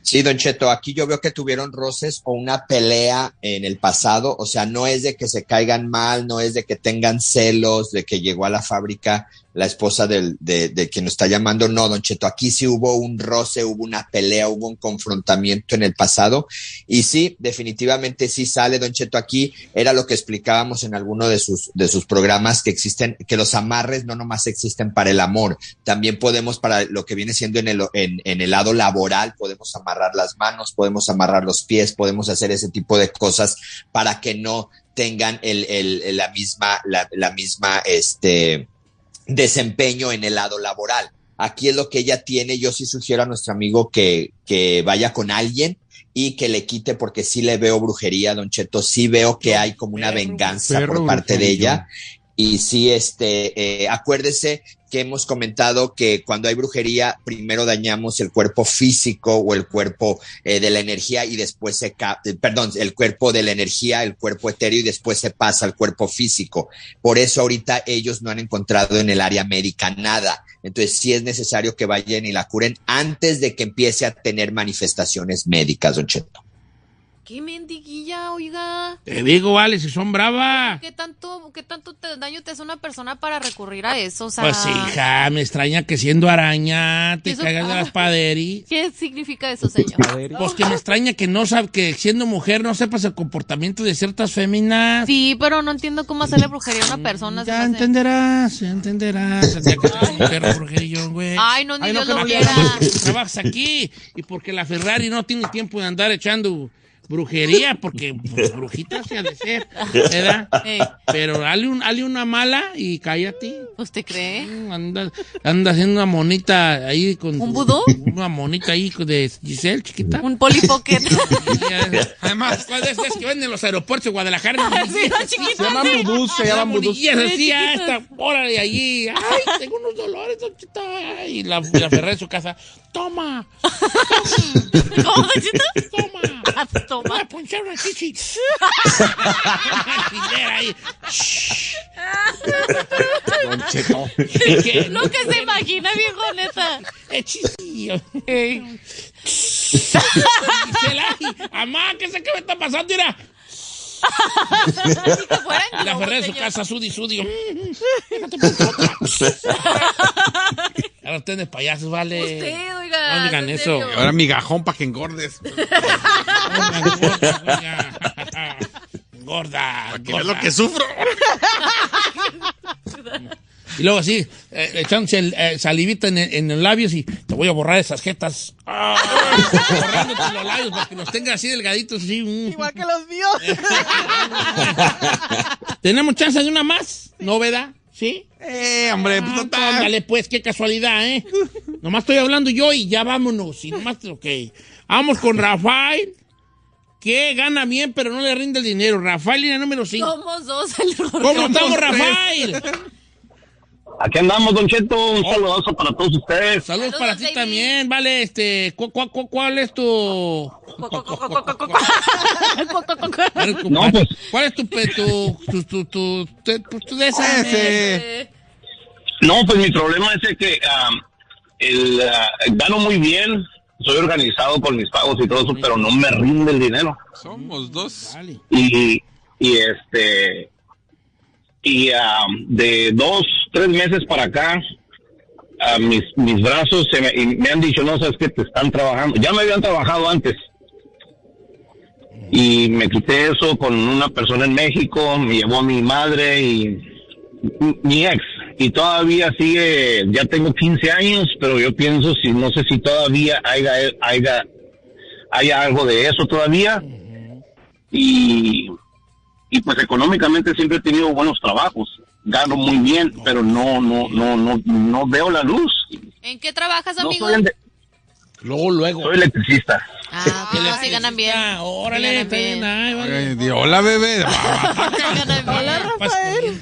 Sí, Don Cheto, aquí yo veo que tuvieron roces o una pelea en el pasado, o sea, no es de que se caigan mal, no es de que tengan celos, de que llegó a la fábrica la esposa del, de, de quien nos está llamando, no, Don Cheto, aquí sí hubo un roce, hubo una pelea, hubo un confrontamiento en el pasado, y sí, definitivamente sí sale, Don Cheto, aquí era lo que explicábamos en alguno de sus, de sus programas, que existen, que los amarres no nomás existen para el amor, también podemos para lo que viene siendo en el, en, en el lado laboral, podemos amarrar las manos, podemos amarrar los pies, podemos hacer ese tipo de cosas para que no tengan el, el- la misma, la, la misma, este, desempeño en el lado laboral. Aquí es lo que ella tiene. Yo sí sugiero a nuestro amigo que, que vaya con alguien y que le quite porque sí le veo brujería, Don Cheto. Sí veo que hay como una venganza por parte de ella. Y sí, este, eh, acuérdese que hemos comentado que cuando hay brujería, primero dañamos el cuerpo físico o el cuerpo eh, de la energía y después se, eh, perdón, el cuerpo de la energía, el cuerpo etéreo y después se pasa al cuerpo físico. Por eso ahorita ellos no han encontrado en el área médica nada. Entonces sí es necesario que vayan y la curen antes de que empiece a tener manifestaciones médicas, don Cheto. ¿Qué mendiguilla, oiga? Te digo, vale, si son bravas. ¿Qué tanto, qué tanto te- daño te hace una persona para recurrir a eso? O sea, Pues hija, me extraña que siendo araña te Eso- caigas de las paderis. ¿Qué significa eso, señor? Pues que me extraña que no sab- que siendo mujer no sepas el comportamiento de ciertas féminas. Sí, pero no entiendo cómo hacerle brujería a una persona. Ya entenderás, ya entenderás. El día que seas mujer, brujerillo, güey. Ay, no, ni Dios que lo no quiera. Trabajas aquí y porque la Ferrari no tiene tiempo de andar echando brujería, porque pues, brujita se ha de ser, ¿verdad? Pero dale, un, dale una mala y cállate. ¿Usted cree? Anda, anda haciendo una monita ahí con... ¿Un vudú? Una monita ahí de Giselle, chiquita. Un polipocket. Además, ¿cuál es esa que venden en los aeropuertos de Guadalajara? Sí, chiquita. Se llaman vudús, se llaman vudús. Monillas así, a esta hora de allí. Ay, tengo unos dolores, Chito. Y la, y la Ferrari en su casa. Toma, ¿Cómo, Don Cheto? toma. Ah, Voy a ponchar una chichi. Lo que se imagina, viejo, neta. Gisela, ay, Amá, ¿qué sé qué me está pasando? Mira. Que la Ferrari en su casa, sudi, sudi. Ahora ustedes payasos, vale. Usted, oiga. No digan eso. serio. Y ahora migajón para que engordes. Gorda, Para que veas lo que sufro. Y luego así, eh, echándose el eh, salivita en, el- en los labios y te voy a borrar esas jetas. Ah, borrándote los labios para que los tengas así delgaditos. Así. mm. Igual que los míos. ¿Tenemos chance de una más? ¿No, verdad? ¿Sí? Eh, hombre, pues Ah, total. Ándale, pues, qué casualidad, ¿eh? nomás estoy hablando yo y ya vámonos. Y nomás, ok. Vamos con Rafael, que gana bien, pero no le rinde el dinero. Rafael, línea número 5. Somos dos. el ¿Cómo estamos, Rafael? Aquí andamos, Don Cheto. Un saludazo para todos ustedes. Saludos Saludos, para ti también, vale, este, ¿cu- cu- cu- ¿cuál es tu... No, pues. ¿Cuál es tu, pe- tu, tu, tu, tu, tu- pues, tu de esa? Ese. Eh, No, pues mi problema es que am, el, ah, gano muy bien, soy organizado con mis pagos y todo eso, pero no me rinde el dinero. Somos dos. Y, y este, y am, de dos, tres meses para acá, a mis, mis brazos se me, y me han dicho, no, sabes que te están trabajando. Ya me habían trabajado antes. Y me quité eso con una persona en México, me llevó a mi madre y mi- mi ex. Y todavía sigue, ya tengo 15 años, pero yo pienso si, no sé si todavía haya, haya, haya algo de eso todavía. Y, y pues económicamente siempre he tenido buenos trabajos. Gano muy bien, pero no, no, no, no, no veo la luz. ¿En qué trabajas, No amigo? de- Luego, luego. soy electricista. Ah, Que pues le- sí ganan bien. Ah, Órale, Sí ganan bien, ay, vale. Ay, Hola, bebé. Sí. Hola, Rafael.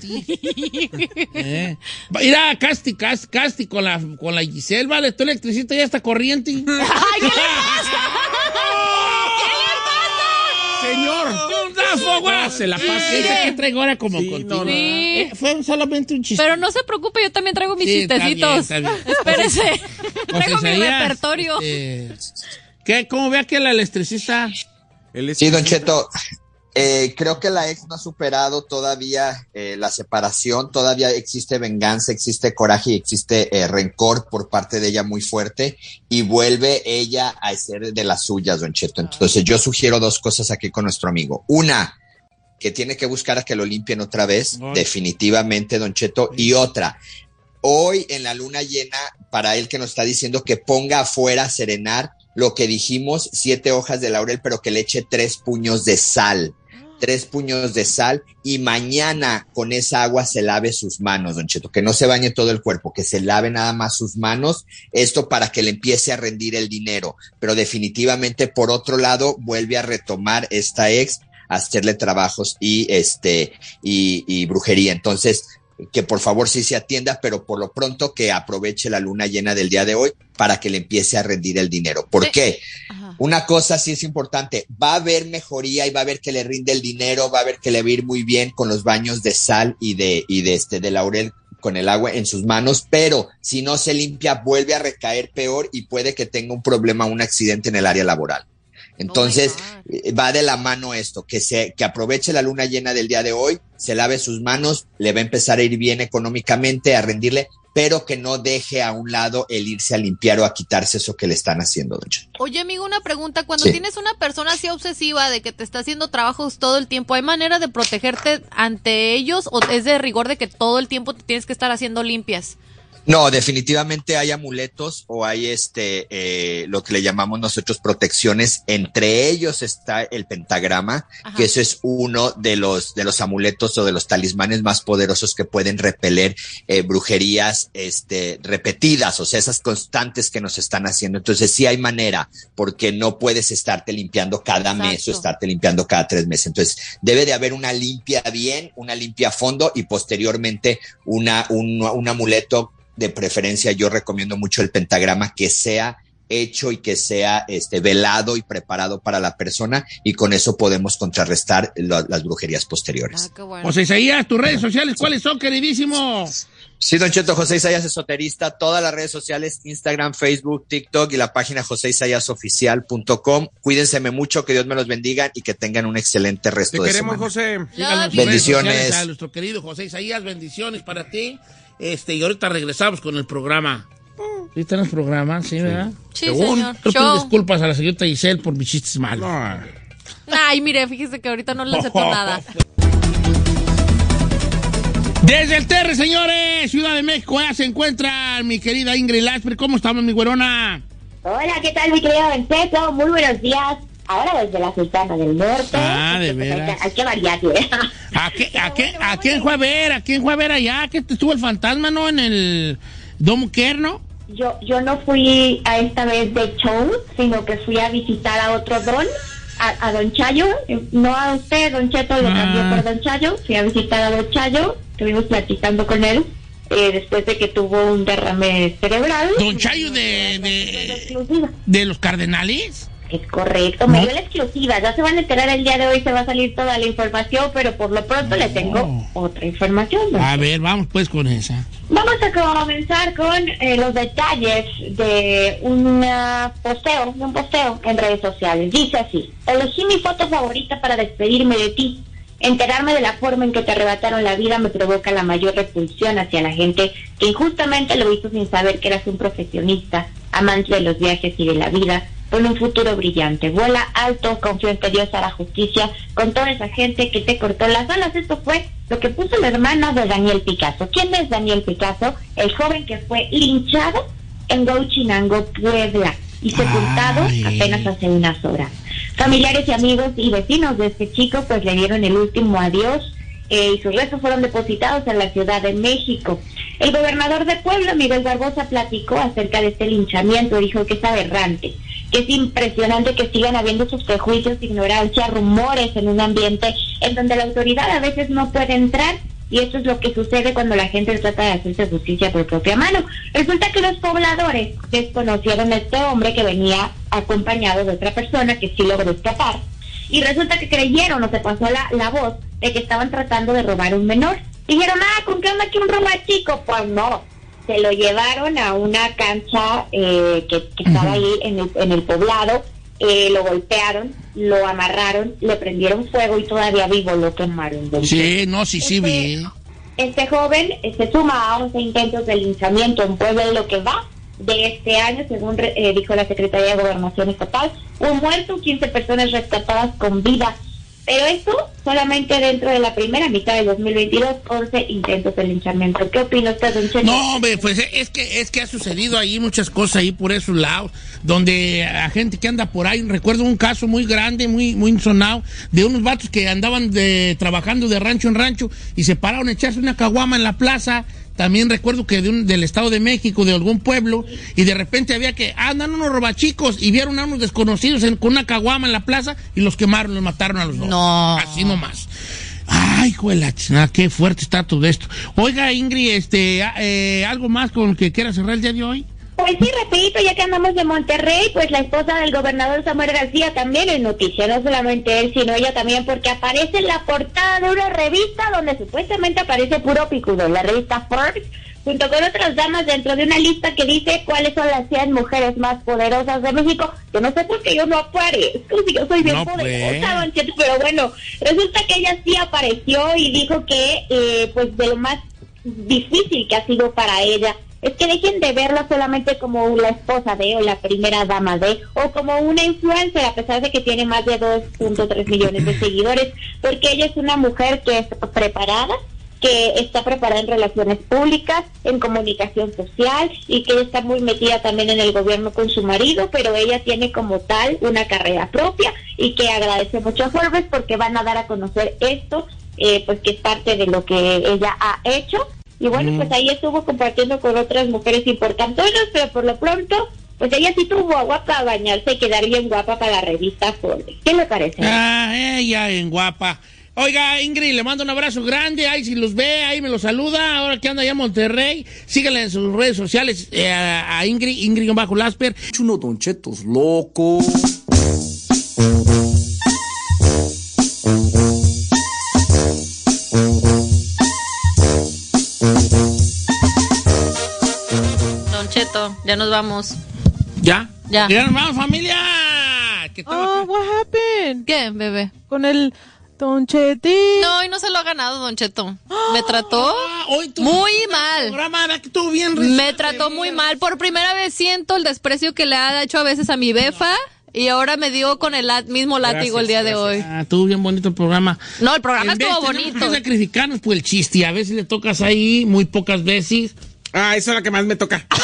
Eh. Mira, Casti, Casti, Casti con la, con la Giselle, vale, tu electricista ya está corriente. Ay, ¿qué le pasa? Señor, ah, se la. Sí. Ese que traigo ahora como Sí, contigo. no. Sí. Eh, fue solamente un chiste. Pero no se preocupe, yo también traigo mis Sí, está chistecitos. bien, está bien. Espérese. traigo mi repertorio. este, ¿Qué? ¿Cómo ve que la electricista? Es- Sí, Don Cheto, eh, creo que la ex no ha superado todavía eh, la separación, todavía existe venganza, existe coraje y existe eh, rencor por parte de ella muy fuerte y vuelve ella a hacer de las suyas, Don Cheto. Entonces yo sugiero dos cosas aquí con nuestro amigo. Una, que tiene que buscar a que lo limpien otra vez, definitivamente, Don Cheto. Y otra, hoy en la luna llena, para él que nos está diciendo que ponga afuera a serenar lo que dijimos, siete hojas de laurel, pero que le eche tres puños de sal. Tres puños de sal y mañana con esa agua se lave sus manos, Don Cheto, que no se bañe todo el cuerpo, que se lave nada más sus manos, esto para que le empiece a rendir el dinero. Pero definitivamente, por otro lado, vuelve a retomar esta ex, a hacerle trabajos y este, y, y brujería. Entonces, que por favor sí se atienda, pero por lo pronto que aproveche la luna llena del día de hoy para que le empiece a rendir el dinero. ¿Por Sí. qué? Ajá. Una cosa sí es importante, va a haber mejoría y va a ver que le rinde el dinero, va a ver que le va a ir muy bien con los baños de sal y de, y de este de laurel con el agua en sus manos, pero si no se limpia vuelve a recaer peor y puede que tenga un problema, un accidente en el área laboral. Entonces, eh, va de la mano esto, que se, que aproveche la luna llena del día de hoy, se lave sus manos, le va a empezar a ir bien económicamente, a rendirle, pero que no deje a un lado el irse a limpiar o a quitarse eso que le están haciendo, don. Oye, amigo, una pregunta. Cuando Sí. tienes una persona así obsesiva de que te está haciendo trabajos todo el tiempo, ¿hay manera de protegerte ante ellos o es de rigor de que todo el tiempo te tienes que estar haciendo limpias? No, definitivamente hay amuletos o hay este eh, lo que le llamamos nosotros protecciones. Entre ellos está el pentagrama, Ajá. que eso es uno de los de los amuletos o de los talismanes más poderosos que pueden repeler eh, brujerías este repetidas, o sea, esas constantes que nos están haciendo. Entonces sí hay manera, porque no puedes estarte limpiando cada mes o estarte limpiando cada tres meses. Entonces debe de haber una limpia bien, una limpia a fondo y posteriormente una un, un amuleto de preferencia yo recomiendo mucho el pentagrama que sea hecho y que sea este velado y preparado para la persona y con eso podemos contrarrestar lo- las brujerías posteriores. Ah, bueno. José Isaías, tus redes sociales, ¿cuáles son, queridísimo? Sí, Don Cheto, José Isaías Esoterista, todas las redes sociales, Instagram, Facebook, TikTok y la página joseisaiasoficial.com. Cuídense mucho, que Dios me los bendiga y que tengan un excelente Te resto de queremos, semana. José. En sus Bendiciones. A nuestro querido José Isaías, bendiciones para ti. Este, y ahorita regresamos con el programa. ¿Sí tenemos programa? Sí, ¿verdad? Sí, Según, señor. yo pido disculpas a la señorita Giselle por mis chistes malos. Ay, mire, fíjese que ahorita no le acepto nada. Desde el Terre, señores, Ciudad de México, ya se encuentra mi querida Ingrid Lasper. ¿Cómo estamos, mi güerona? Hola, ¿qué tal, mi querido Benceto? Muy buenos días. Ahora desde la Sultana del Norte. Ah, de Pues, hay veras. que- Hay que variar, ¿eh? ¿A, qué, a, qué- a quién fue a ver? ¿A quién fue a ver allá? ¿Que estuvo el fantasma, no? En el Domo Kerno. Yo, yo no fui a esta vez de show, sino que fui a visitar a otro don, a, a Don Chayo. Eh, No a usted, Don Cheto, lo Ah. cambié por Don Chayo. Fui a visitar a Don Chayo. Estuvimos platicando con él eh, después de que tuvo un derrame cerebral. Don Chayo de, de los Cardenales. Es correcto, me dio la exclusiva. Ya se van a enterar el día de hoy, se va a salir toda la información, pero por lo pronto le tengo otra información. A ver, vamos pues con esa. Vamos a comenzar con eh, los detalles de un posteo, de un posteo en redes sociales. Dice así, elegí mi foto favorita para despedirme de ti. Enterarme de la forma en que te arrebataron la vida me provoca la mayor repulsión hacia la gente que injustamente lo hizo sin saber que eras un profesionista, amante de los viajes y de la vida, con un futuro brillante. Vuela alto, confío en que Dios hará justicia con toda esa gente que te cortó las alas. Esto fue lo que puso el hermano de Daniel Picasso. ¿Quién es Daniel Picasso? El joven que fue linchado en Gauchinango, Puebla, y sepultado Ay. apenas hace unas horas. Familiares y amigos y vecinos de este chico pues le dieron el último adiós eh, y sus restos fueron depositados en la Ciudad de México. El gobernador de Puebla, Miguel Barbosa, platicó acerca de este linchamiento, dijo que es aberrante, es impresionante que sigan habiendo sus prejuicios, ignorancia, rumores en un ambiente en donde la autoridad a veces no puede entrar y esto es lo que sucede cuando la gente trata de hacerse justicia por propia mano. Resulta que los pobladores desconocieron a este hombre que venía acompañado de otra persona que sí logró escapar y resulta que creyeron o se pasó la, la voz de que estaban tratando de robar un menor. Dijeron, ah, ¿con qué onda que un roba chico? Pues no, se lo llevaron a una cancha eh, que, que estaba ahí en el, en el poblado, eh, lo golpearon, lo amarraron, le prendieron fuego y todavía vivo lo quemaron. Sí, no, sí, sí, vi. este joven se suma a 11 intentos de linchamiento en Puebla lo que va de este año, según eh, dijo la Secretaría de Gobernación Estatal. Un muerto, 15 personas rescatadas con vida. Pero esto solamente dentro de la primera mitad del 2022, 11 intentos de linchamiento. ¿Qué opina usted, don? No, hombre, pues es que es que ha sucedido ahí muchas cosas ahí por esos lados, donde a gente que anda por ahí, recuerdo un caso muy grande, muy muy sonado, de unos vatos que andaban de, trabajando de rancho en rancho y se pararon a echarse una caguama en la plaza. También recuerdo que de un- del Estado de México, de algún pueblo, y de repente había que, "Ah, andan unos robachicos, y vieron a unos desconocidos en- con una caguama en la plaza y los quemaron, los mataron a los dos. No. Así nomás. Ay, juela, qué fuerte está todo esto. Oiga, Ingrid, este, a- eh, ¿algo más con lo que quiera cerrar el día de hoy? Pues sí, repito, ya que andamos de Monterrey, pues la esposa del gobernador Samuel García también es noticia, no solamente él, sino ella también, porque aparece en la portada de una revista donde supuestamente aparece puro picudo, la revista Forbes, junto con otras damas dentro de una lista que dice cuáles son las 100 mujeres más poderosas de México. Yo no sé por qué yo no aparezco, si yo soy bien No, poderosa, pues. don Cheto, pero bueno, resulta que ella sí apareció y dijo que, eh, pues de lo más difícil que ha sido para ella es que dejen de verla solamente como la esposa de o la primera dama de o como una influencer a pesar de que tiene más de 2.3 millones de seguidores porque ella es una mujer que es preparada que está preparada en relaciones públicas, en comunicación social y que está muy metida también en el gobierno con su marido, pero ella tiene como tal una carrera propia y que agradece mucho a Forbes porque van a dar a conocer esto, eh, pues que es parte de lo que ella ha hecho. Y bueno, Mm. pues ahí estuvo compartiendo con otras mujeres importantes, pero por lo pronto, pues ella sí tuvo agua para bañarse y quedar bien guapa para la revista Forbes. ¿Qué le parece? Ah, ella en guapa. Oiga, Ingrid, le mando un abrazo grande. Ahí si los ve, ahí me los saluda. Ahora que anda allá en Monterrey, síganla en sus redes sociales eh, a Ingrid, Ingrid bajo Lasper. Unos donchetos locos. Ya nos vamos. ¿Ya? Ya. Ya nos vamos, familia. ¿Qué tal? Oh, what happened? ¿Qué, bebé? Con el Don Chetín. No, y no se lo ha ganado, Don Cheto. Me trató Ah, hoy tú- muy mal. programa, ¿verdad que estuvo bien Me trató muy mal. Por primera vez siento el desprecio que le ha hecho a veces a mi befa. Y ahora me dio con el mismo látigo el día de hoy. Ah, estuvo bien bonito el programa. No, el programa En vez estuvo tenemos bonito. que sacrificarnos por el chiste. A veces le tocas ahí, muy pocas veces. Ah, esa es la que más me toca.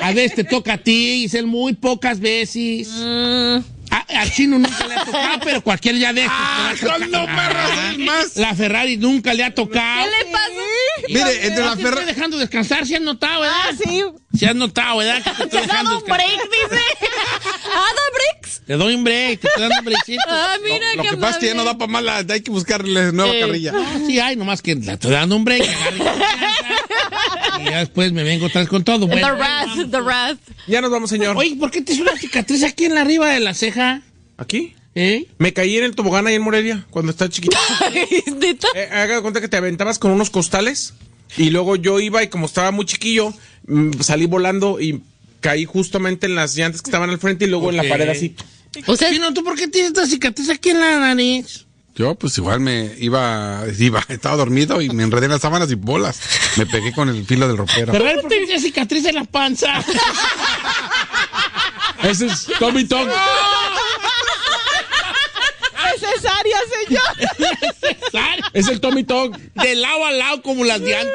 A veces te toca a ti, Giselle, muy pocas veces. Mm. A, al chino nunca le ha tocado, pero cualquier ya de estos Ah, te a no, perros, es más. La Ferrari nunca le ha tocado. ¿Qué le pasa? Mire, entre la Te estoy Ferrari. dejando descansar, si has notado, ¿verdad? Ah, sí. Si has notado, ¿verdad? Que te estoy ¿Te has dejando dado un break, dice? ¿Ah, da breaks? Te doy un break, te estoy dando un breakcito. Ah, mira Lo qué que pasa es que ya no da para más, la- hay que buscarle nueva Eh. carrilla. No, sí hay, nomás que le estoy dando un break. Y ya después me vengo otra vez con todo. The Bueno, wrath, the wrath. Ya nos vamos, señor. Oye, ¿por qué te hizo una cicatriz aquí en la arriba de la ceja? ¿Aquí? ¿Eh? Me caí en el tobogán ahí en Morelia cuando estaba chiquito. Eh, haga de cuenta que te aventabas con unos costales y luego yo iba y como estaba muy chiquillo, mm, salí volando y caí justamente en las llantas que estaban al frente y luego en la pared así. O sea, ¿tú por qué tienes esta cicatriz aquí en la nariz? Yo, pues igual me iba, iba, estaba dormido y me enredé en las sábanas y bolas. Me pegué con el filo del ropero. Ferrari, ¿por qué tienes cicatriz en la panza? Ese es Tommy Tom. Necesaria, señor. Es el Tommy Tom. De lado a lado como las de antes.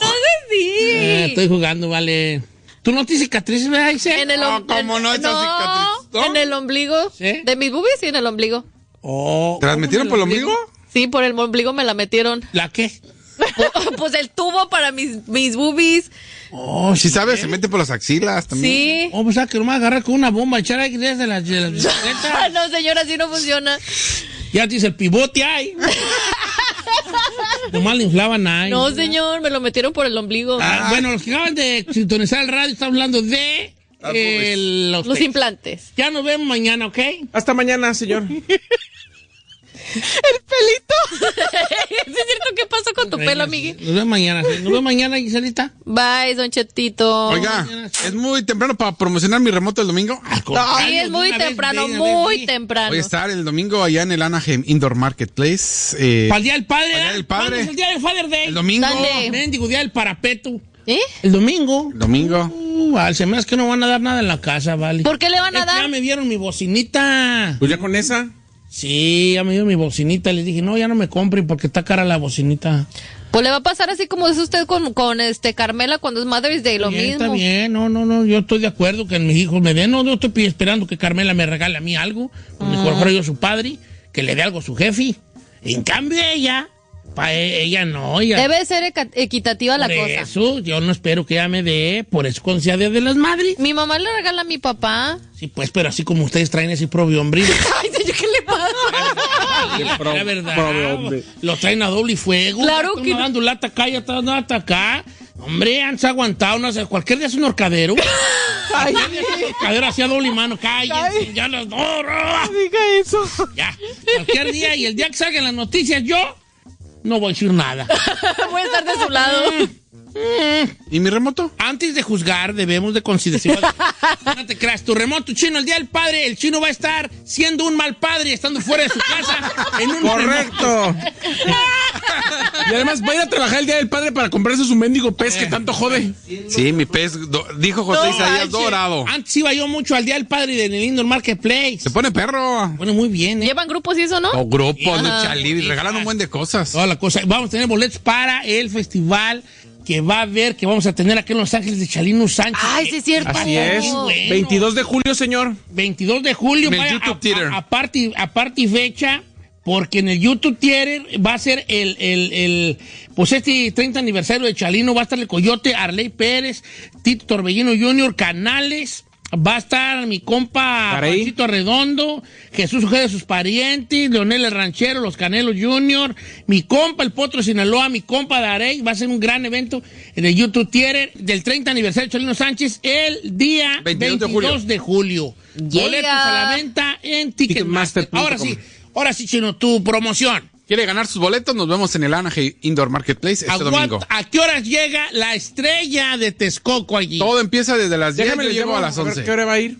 no sé si. Eh, estoy jugando, vale. ¿Tú no tienes cicatrices, verdad? En el No, om- ¿cómo no? Esa no, cicatriz, ¿no? en el ombligo. ¿Sí? De mis boobies y en el ombligo. Oh, ¿Te las ¿cómo metieron me por el ombligo? Sí, por el ombligo me la metieron. ¿La qué? Pu- pues el tubo para mis, mis boobies. Oh, Si sabes, se mete por las axilas también. Sí. Oh, pues ah, que nomás agarrar con una bomba, echar aire desde las, de las Ah, bicicletas. no, señora, así no funciona. ya dice el pivote ahí. nomás le inflaban ahí. No, señor, me lo metieron por el ombligo. Ah, bueno, los que acaban de sintonizar el radio están hablando de eh, los, implantes. Ya nos vemos mañana, ¿ok? Hasta mañana, señor. El pelito. ¿Sí es cierto qué pasó con tu pelo, amigui? Nos vemos mañana. Nos vemos mañana, Giselita. Bye, don Chetito. Oiga, es muy temprano para promocionar mi remoto el domingo. Sí, es muy temprano, muy temprano. Voy a estar el domingo allá en el Anaheim Indoor Marketplace. Eh, Para el Día del Padre. Para el Día ¿verdad? del Padre. ¿Cuándo es el Día del Father Day? El domingo. Mendigo Día del Parapeto. ¿Eh? El domingo. el domingo. Uh, vale, se me hace que no van a dar nada en la casa, vale. ¿Por qué le van Es a que Ya dar? me dieron mi bocinita. Pues ya con esa. Sí, ya me dieron mi bocinita. Les dije, no, ya no me compren porque está cara la bocinita. Pues le va a pasar así como es usted con, con este Carmela cuando es Mother's Day, lo Bien, mismo. Está bien, no, no, no, yo estoy de acuerdo que mis hijos me den, no, yo estoy esperando que Carmela me regale a mí algo, pues mejor fuera yo su padre, que le dé algo a su jefe. En cambio ella, para ella no, ella... Debe ser equitativa la por cosa. eso, yo no espero que ella me dé, por eso con Día de las Madres. Mi mamá le regala a mi papá. Sí, pues, pero así como ustedes traen ese propio hombre. Ay, señor, ¿qué le pasa? La verdad, hombre. lo traen a doble fuego. Claro que están no. dando lata acá, dando lata acá. Hombre, han aguantado, no sé, cualquier día es un horcadero. Ay, Cadera hacia doble mano, cállense, ya las dos. no diga eso. Ya, cualquier día y el día que salgan las noticias, yo no voy a decir nada. Voy a estar de su lado. ¿Y mi remoto? Antes de juzgar, debemos de considerar. No te creas, tu remoto chino, el día del padre, el chino va a estar siendo un mal padre, estando fuera de su casa en un. Correcto. Y además va a ir a trabajar el Día del Padre para comprarse su mendigo pez Eh. que tanto jode. Sí, mi pez, dijo José No Isaías, dorado. Antes iba yo mucho al Día del Padre de el Indoor Marketplace. Se pone perro. Pone muy bien, ¿eh? ¿Llevan grupos y eso, no? O grupos, Ajá. lucha libre, regalan un buen de cosas. Toda la cosa. Vamos a tener boletos para el festival que va a haber, que vamos a tener aquí en Los Ángeles de Chalino Sánchez. Ay, sí es cierto. Así es. Bueno. 22 de julio, señor. 22 de julio. En el YouTube a- Theater. a- Aparte y- aparte y fecha, porque en el YouTube Theater va a ser el, el, el, pues este 30 aniversario de Chalino, va a estar el Coyote, Arley Pérez, Tito Torbellino Jr., Canales, va a estar mi compa. Panchito Redondo, Jesús Ojeda de sus parientes, Leonel el Ranchero, Los Canelos Jr., mi compa el Potro Sinaloa, mi compa Darey, va a ser un gran evento en el YouTube Theater del 30 aniversario de Chalino Sánchez el día 22 de 22 de julio. Yeah. Boletos a la venta en Ticketmaster. Ahora sí, ahora sí, Chino, tu promoción. ¿Quiere ganar sus boletos? Nos vemos en el Anaheim Indoor Marketplace este Aguanta- domingo. ¿A qué horas llega la estrella de Texcoco allí? Todo empieza desde las 10, Déjame yo le llego a las ver 11. ¿Qué hora va a ir?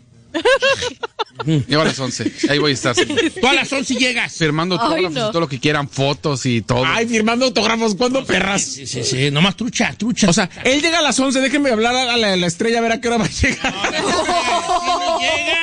Llego a las 11. Ahí voy a estar. Tú a las 11 llegas. Firmando Ay, autógrafos no. y todo lo que quieran, fotos y todo. Ay, firmando autógrafos. ¿Cuándo, perras? Sí, sí, sí, nomás trucha, trucha. O sea, él llega a las 11. Déjenme hablar a la, a la estrella a ver a qué hora va a llegar. Chino llega,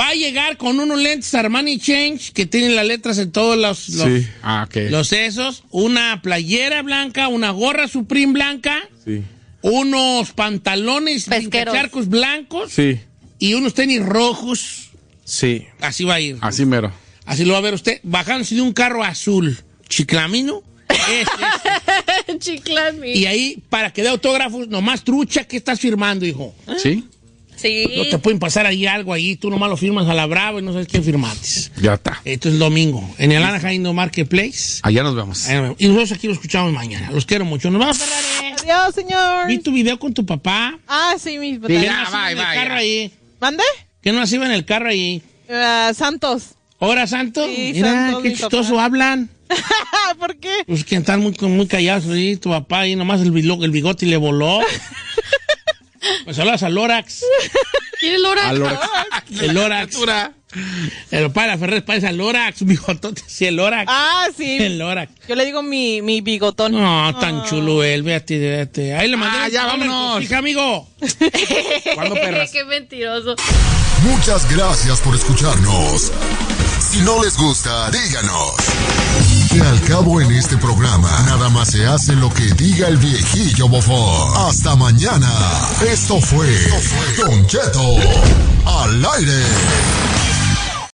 va a llegar con unos lentes Armani Change que tienen las letras en todos los, los, Sí. Ah, los esos, una playera blanca, una gorra Supreme blanca, Sí. unos pantalones Pesqueros. charcos blancos Sí. y unos tenis rojos. Sí. Así va a ir. Así mero. Así lo va a ver usted, bajándose de un carro azul, chiclamino. es- es- Chiclami. y ahí, para que dé autógrafos, nomás trucha, ¿qué estás firmando, hijo? ¿Sí? Sí. No te pueden pasar ahí algo ahí, tú nomás lo firmas a la brava y no sabes qué firmaste. Ya está. Esto es el domingo, en el Anaheim Marketplace. Allá nos vemos. Nos. Y nosotros aquí lo escuchamos mañana. Los quiero mucho. Nos vamos Ferrari. Adiós, señor. Vi tu video con tu papá. Ah, sí, mis ¿Qué batallas. ya, bye, en el bye, carro ya. ahí? ¿Mande? ¿Qué no hacía en el carro ahí? Ah, Santos. ¿Hora, Santo? Sí, Mira, Santos, qué mi chistoso papá. hablan. ¿Por qué? Pues que están muy, muy callados ahí, tu papá ahí, nomás el, el bigote le voló. pues saludas al Lorax. ¿Quién es Lorax. El Lorax. El papá de la Ferrer parece al Lorax, bigotote, sí, el Lorax. Ah, sí. El Lorax. Yo le digo mi, mi bigotón. No, tan chulo él, véate, véate. Ahí le mandé. Ah, ya, Vámonos, vámonos. Hija, amigo. ¿Cuándo, perras? Qué mentiroso. Muchas gracias por escucharnos. Si no les gusta, díganos. Que al cabo en este programa, nada más se hace lo que diga el viejillo bofón. Hasta mañana. Esto fue Don Cheto al aire.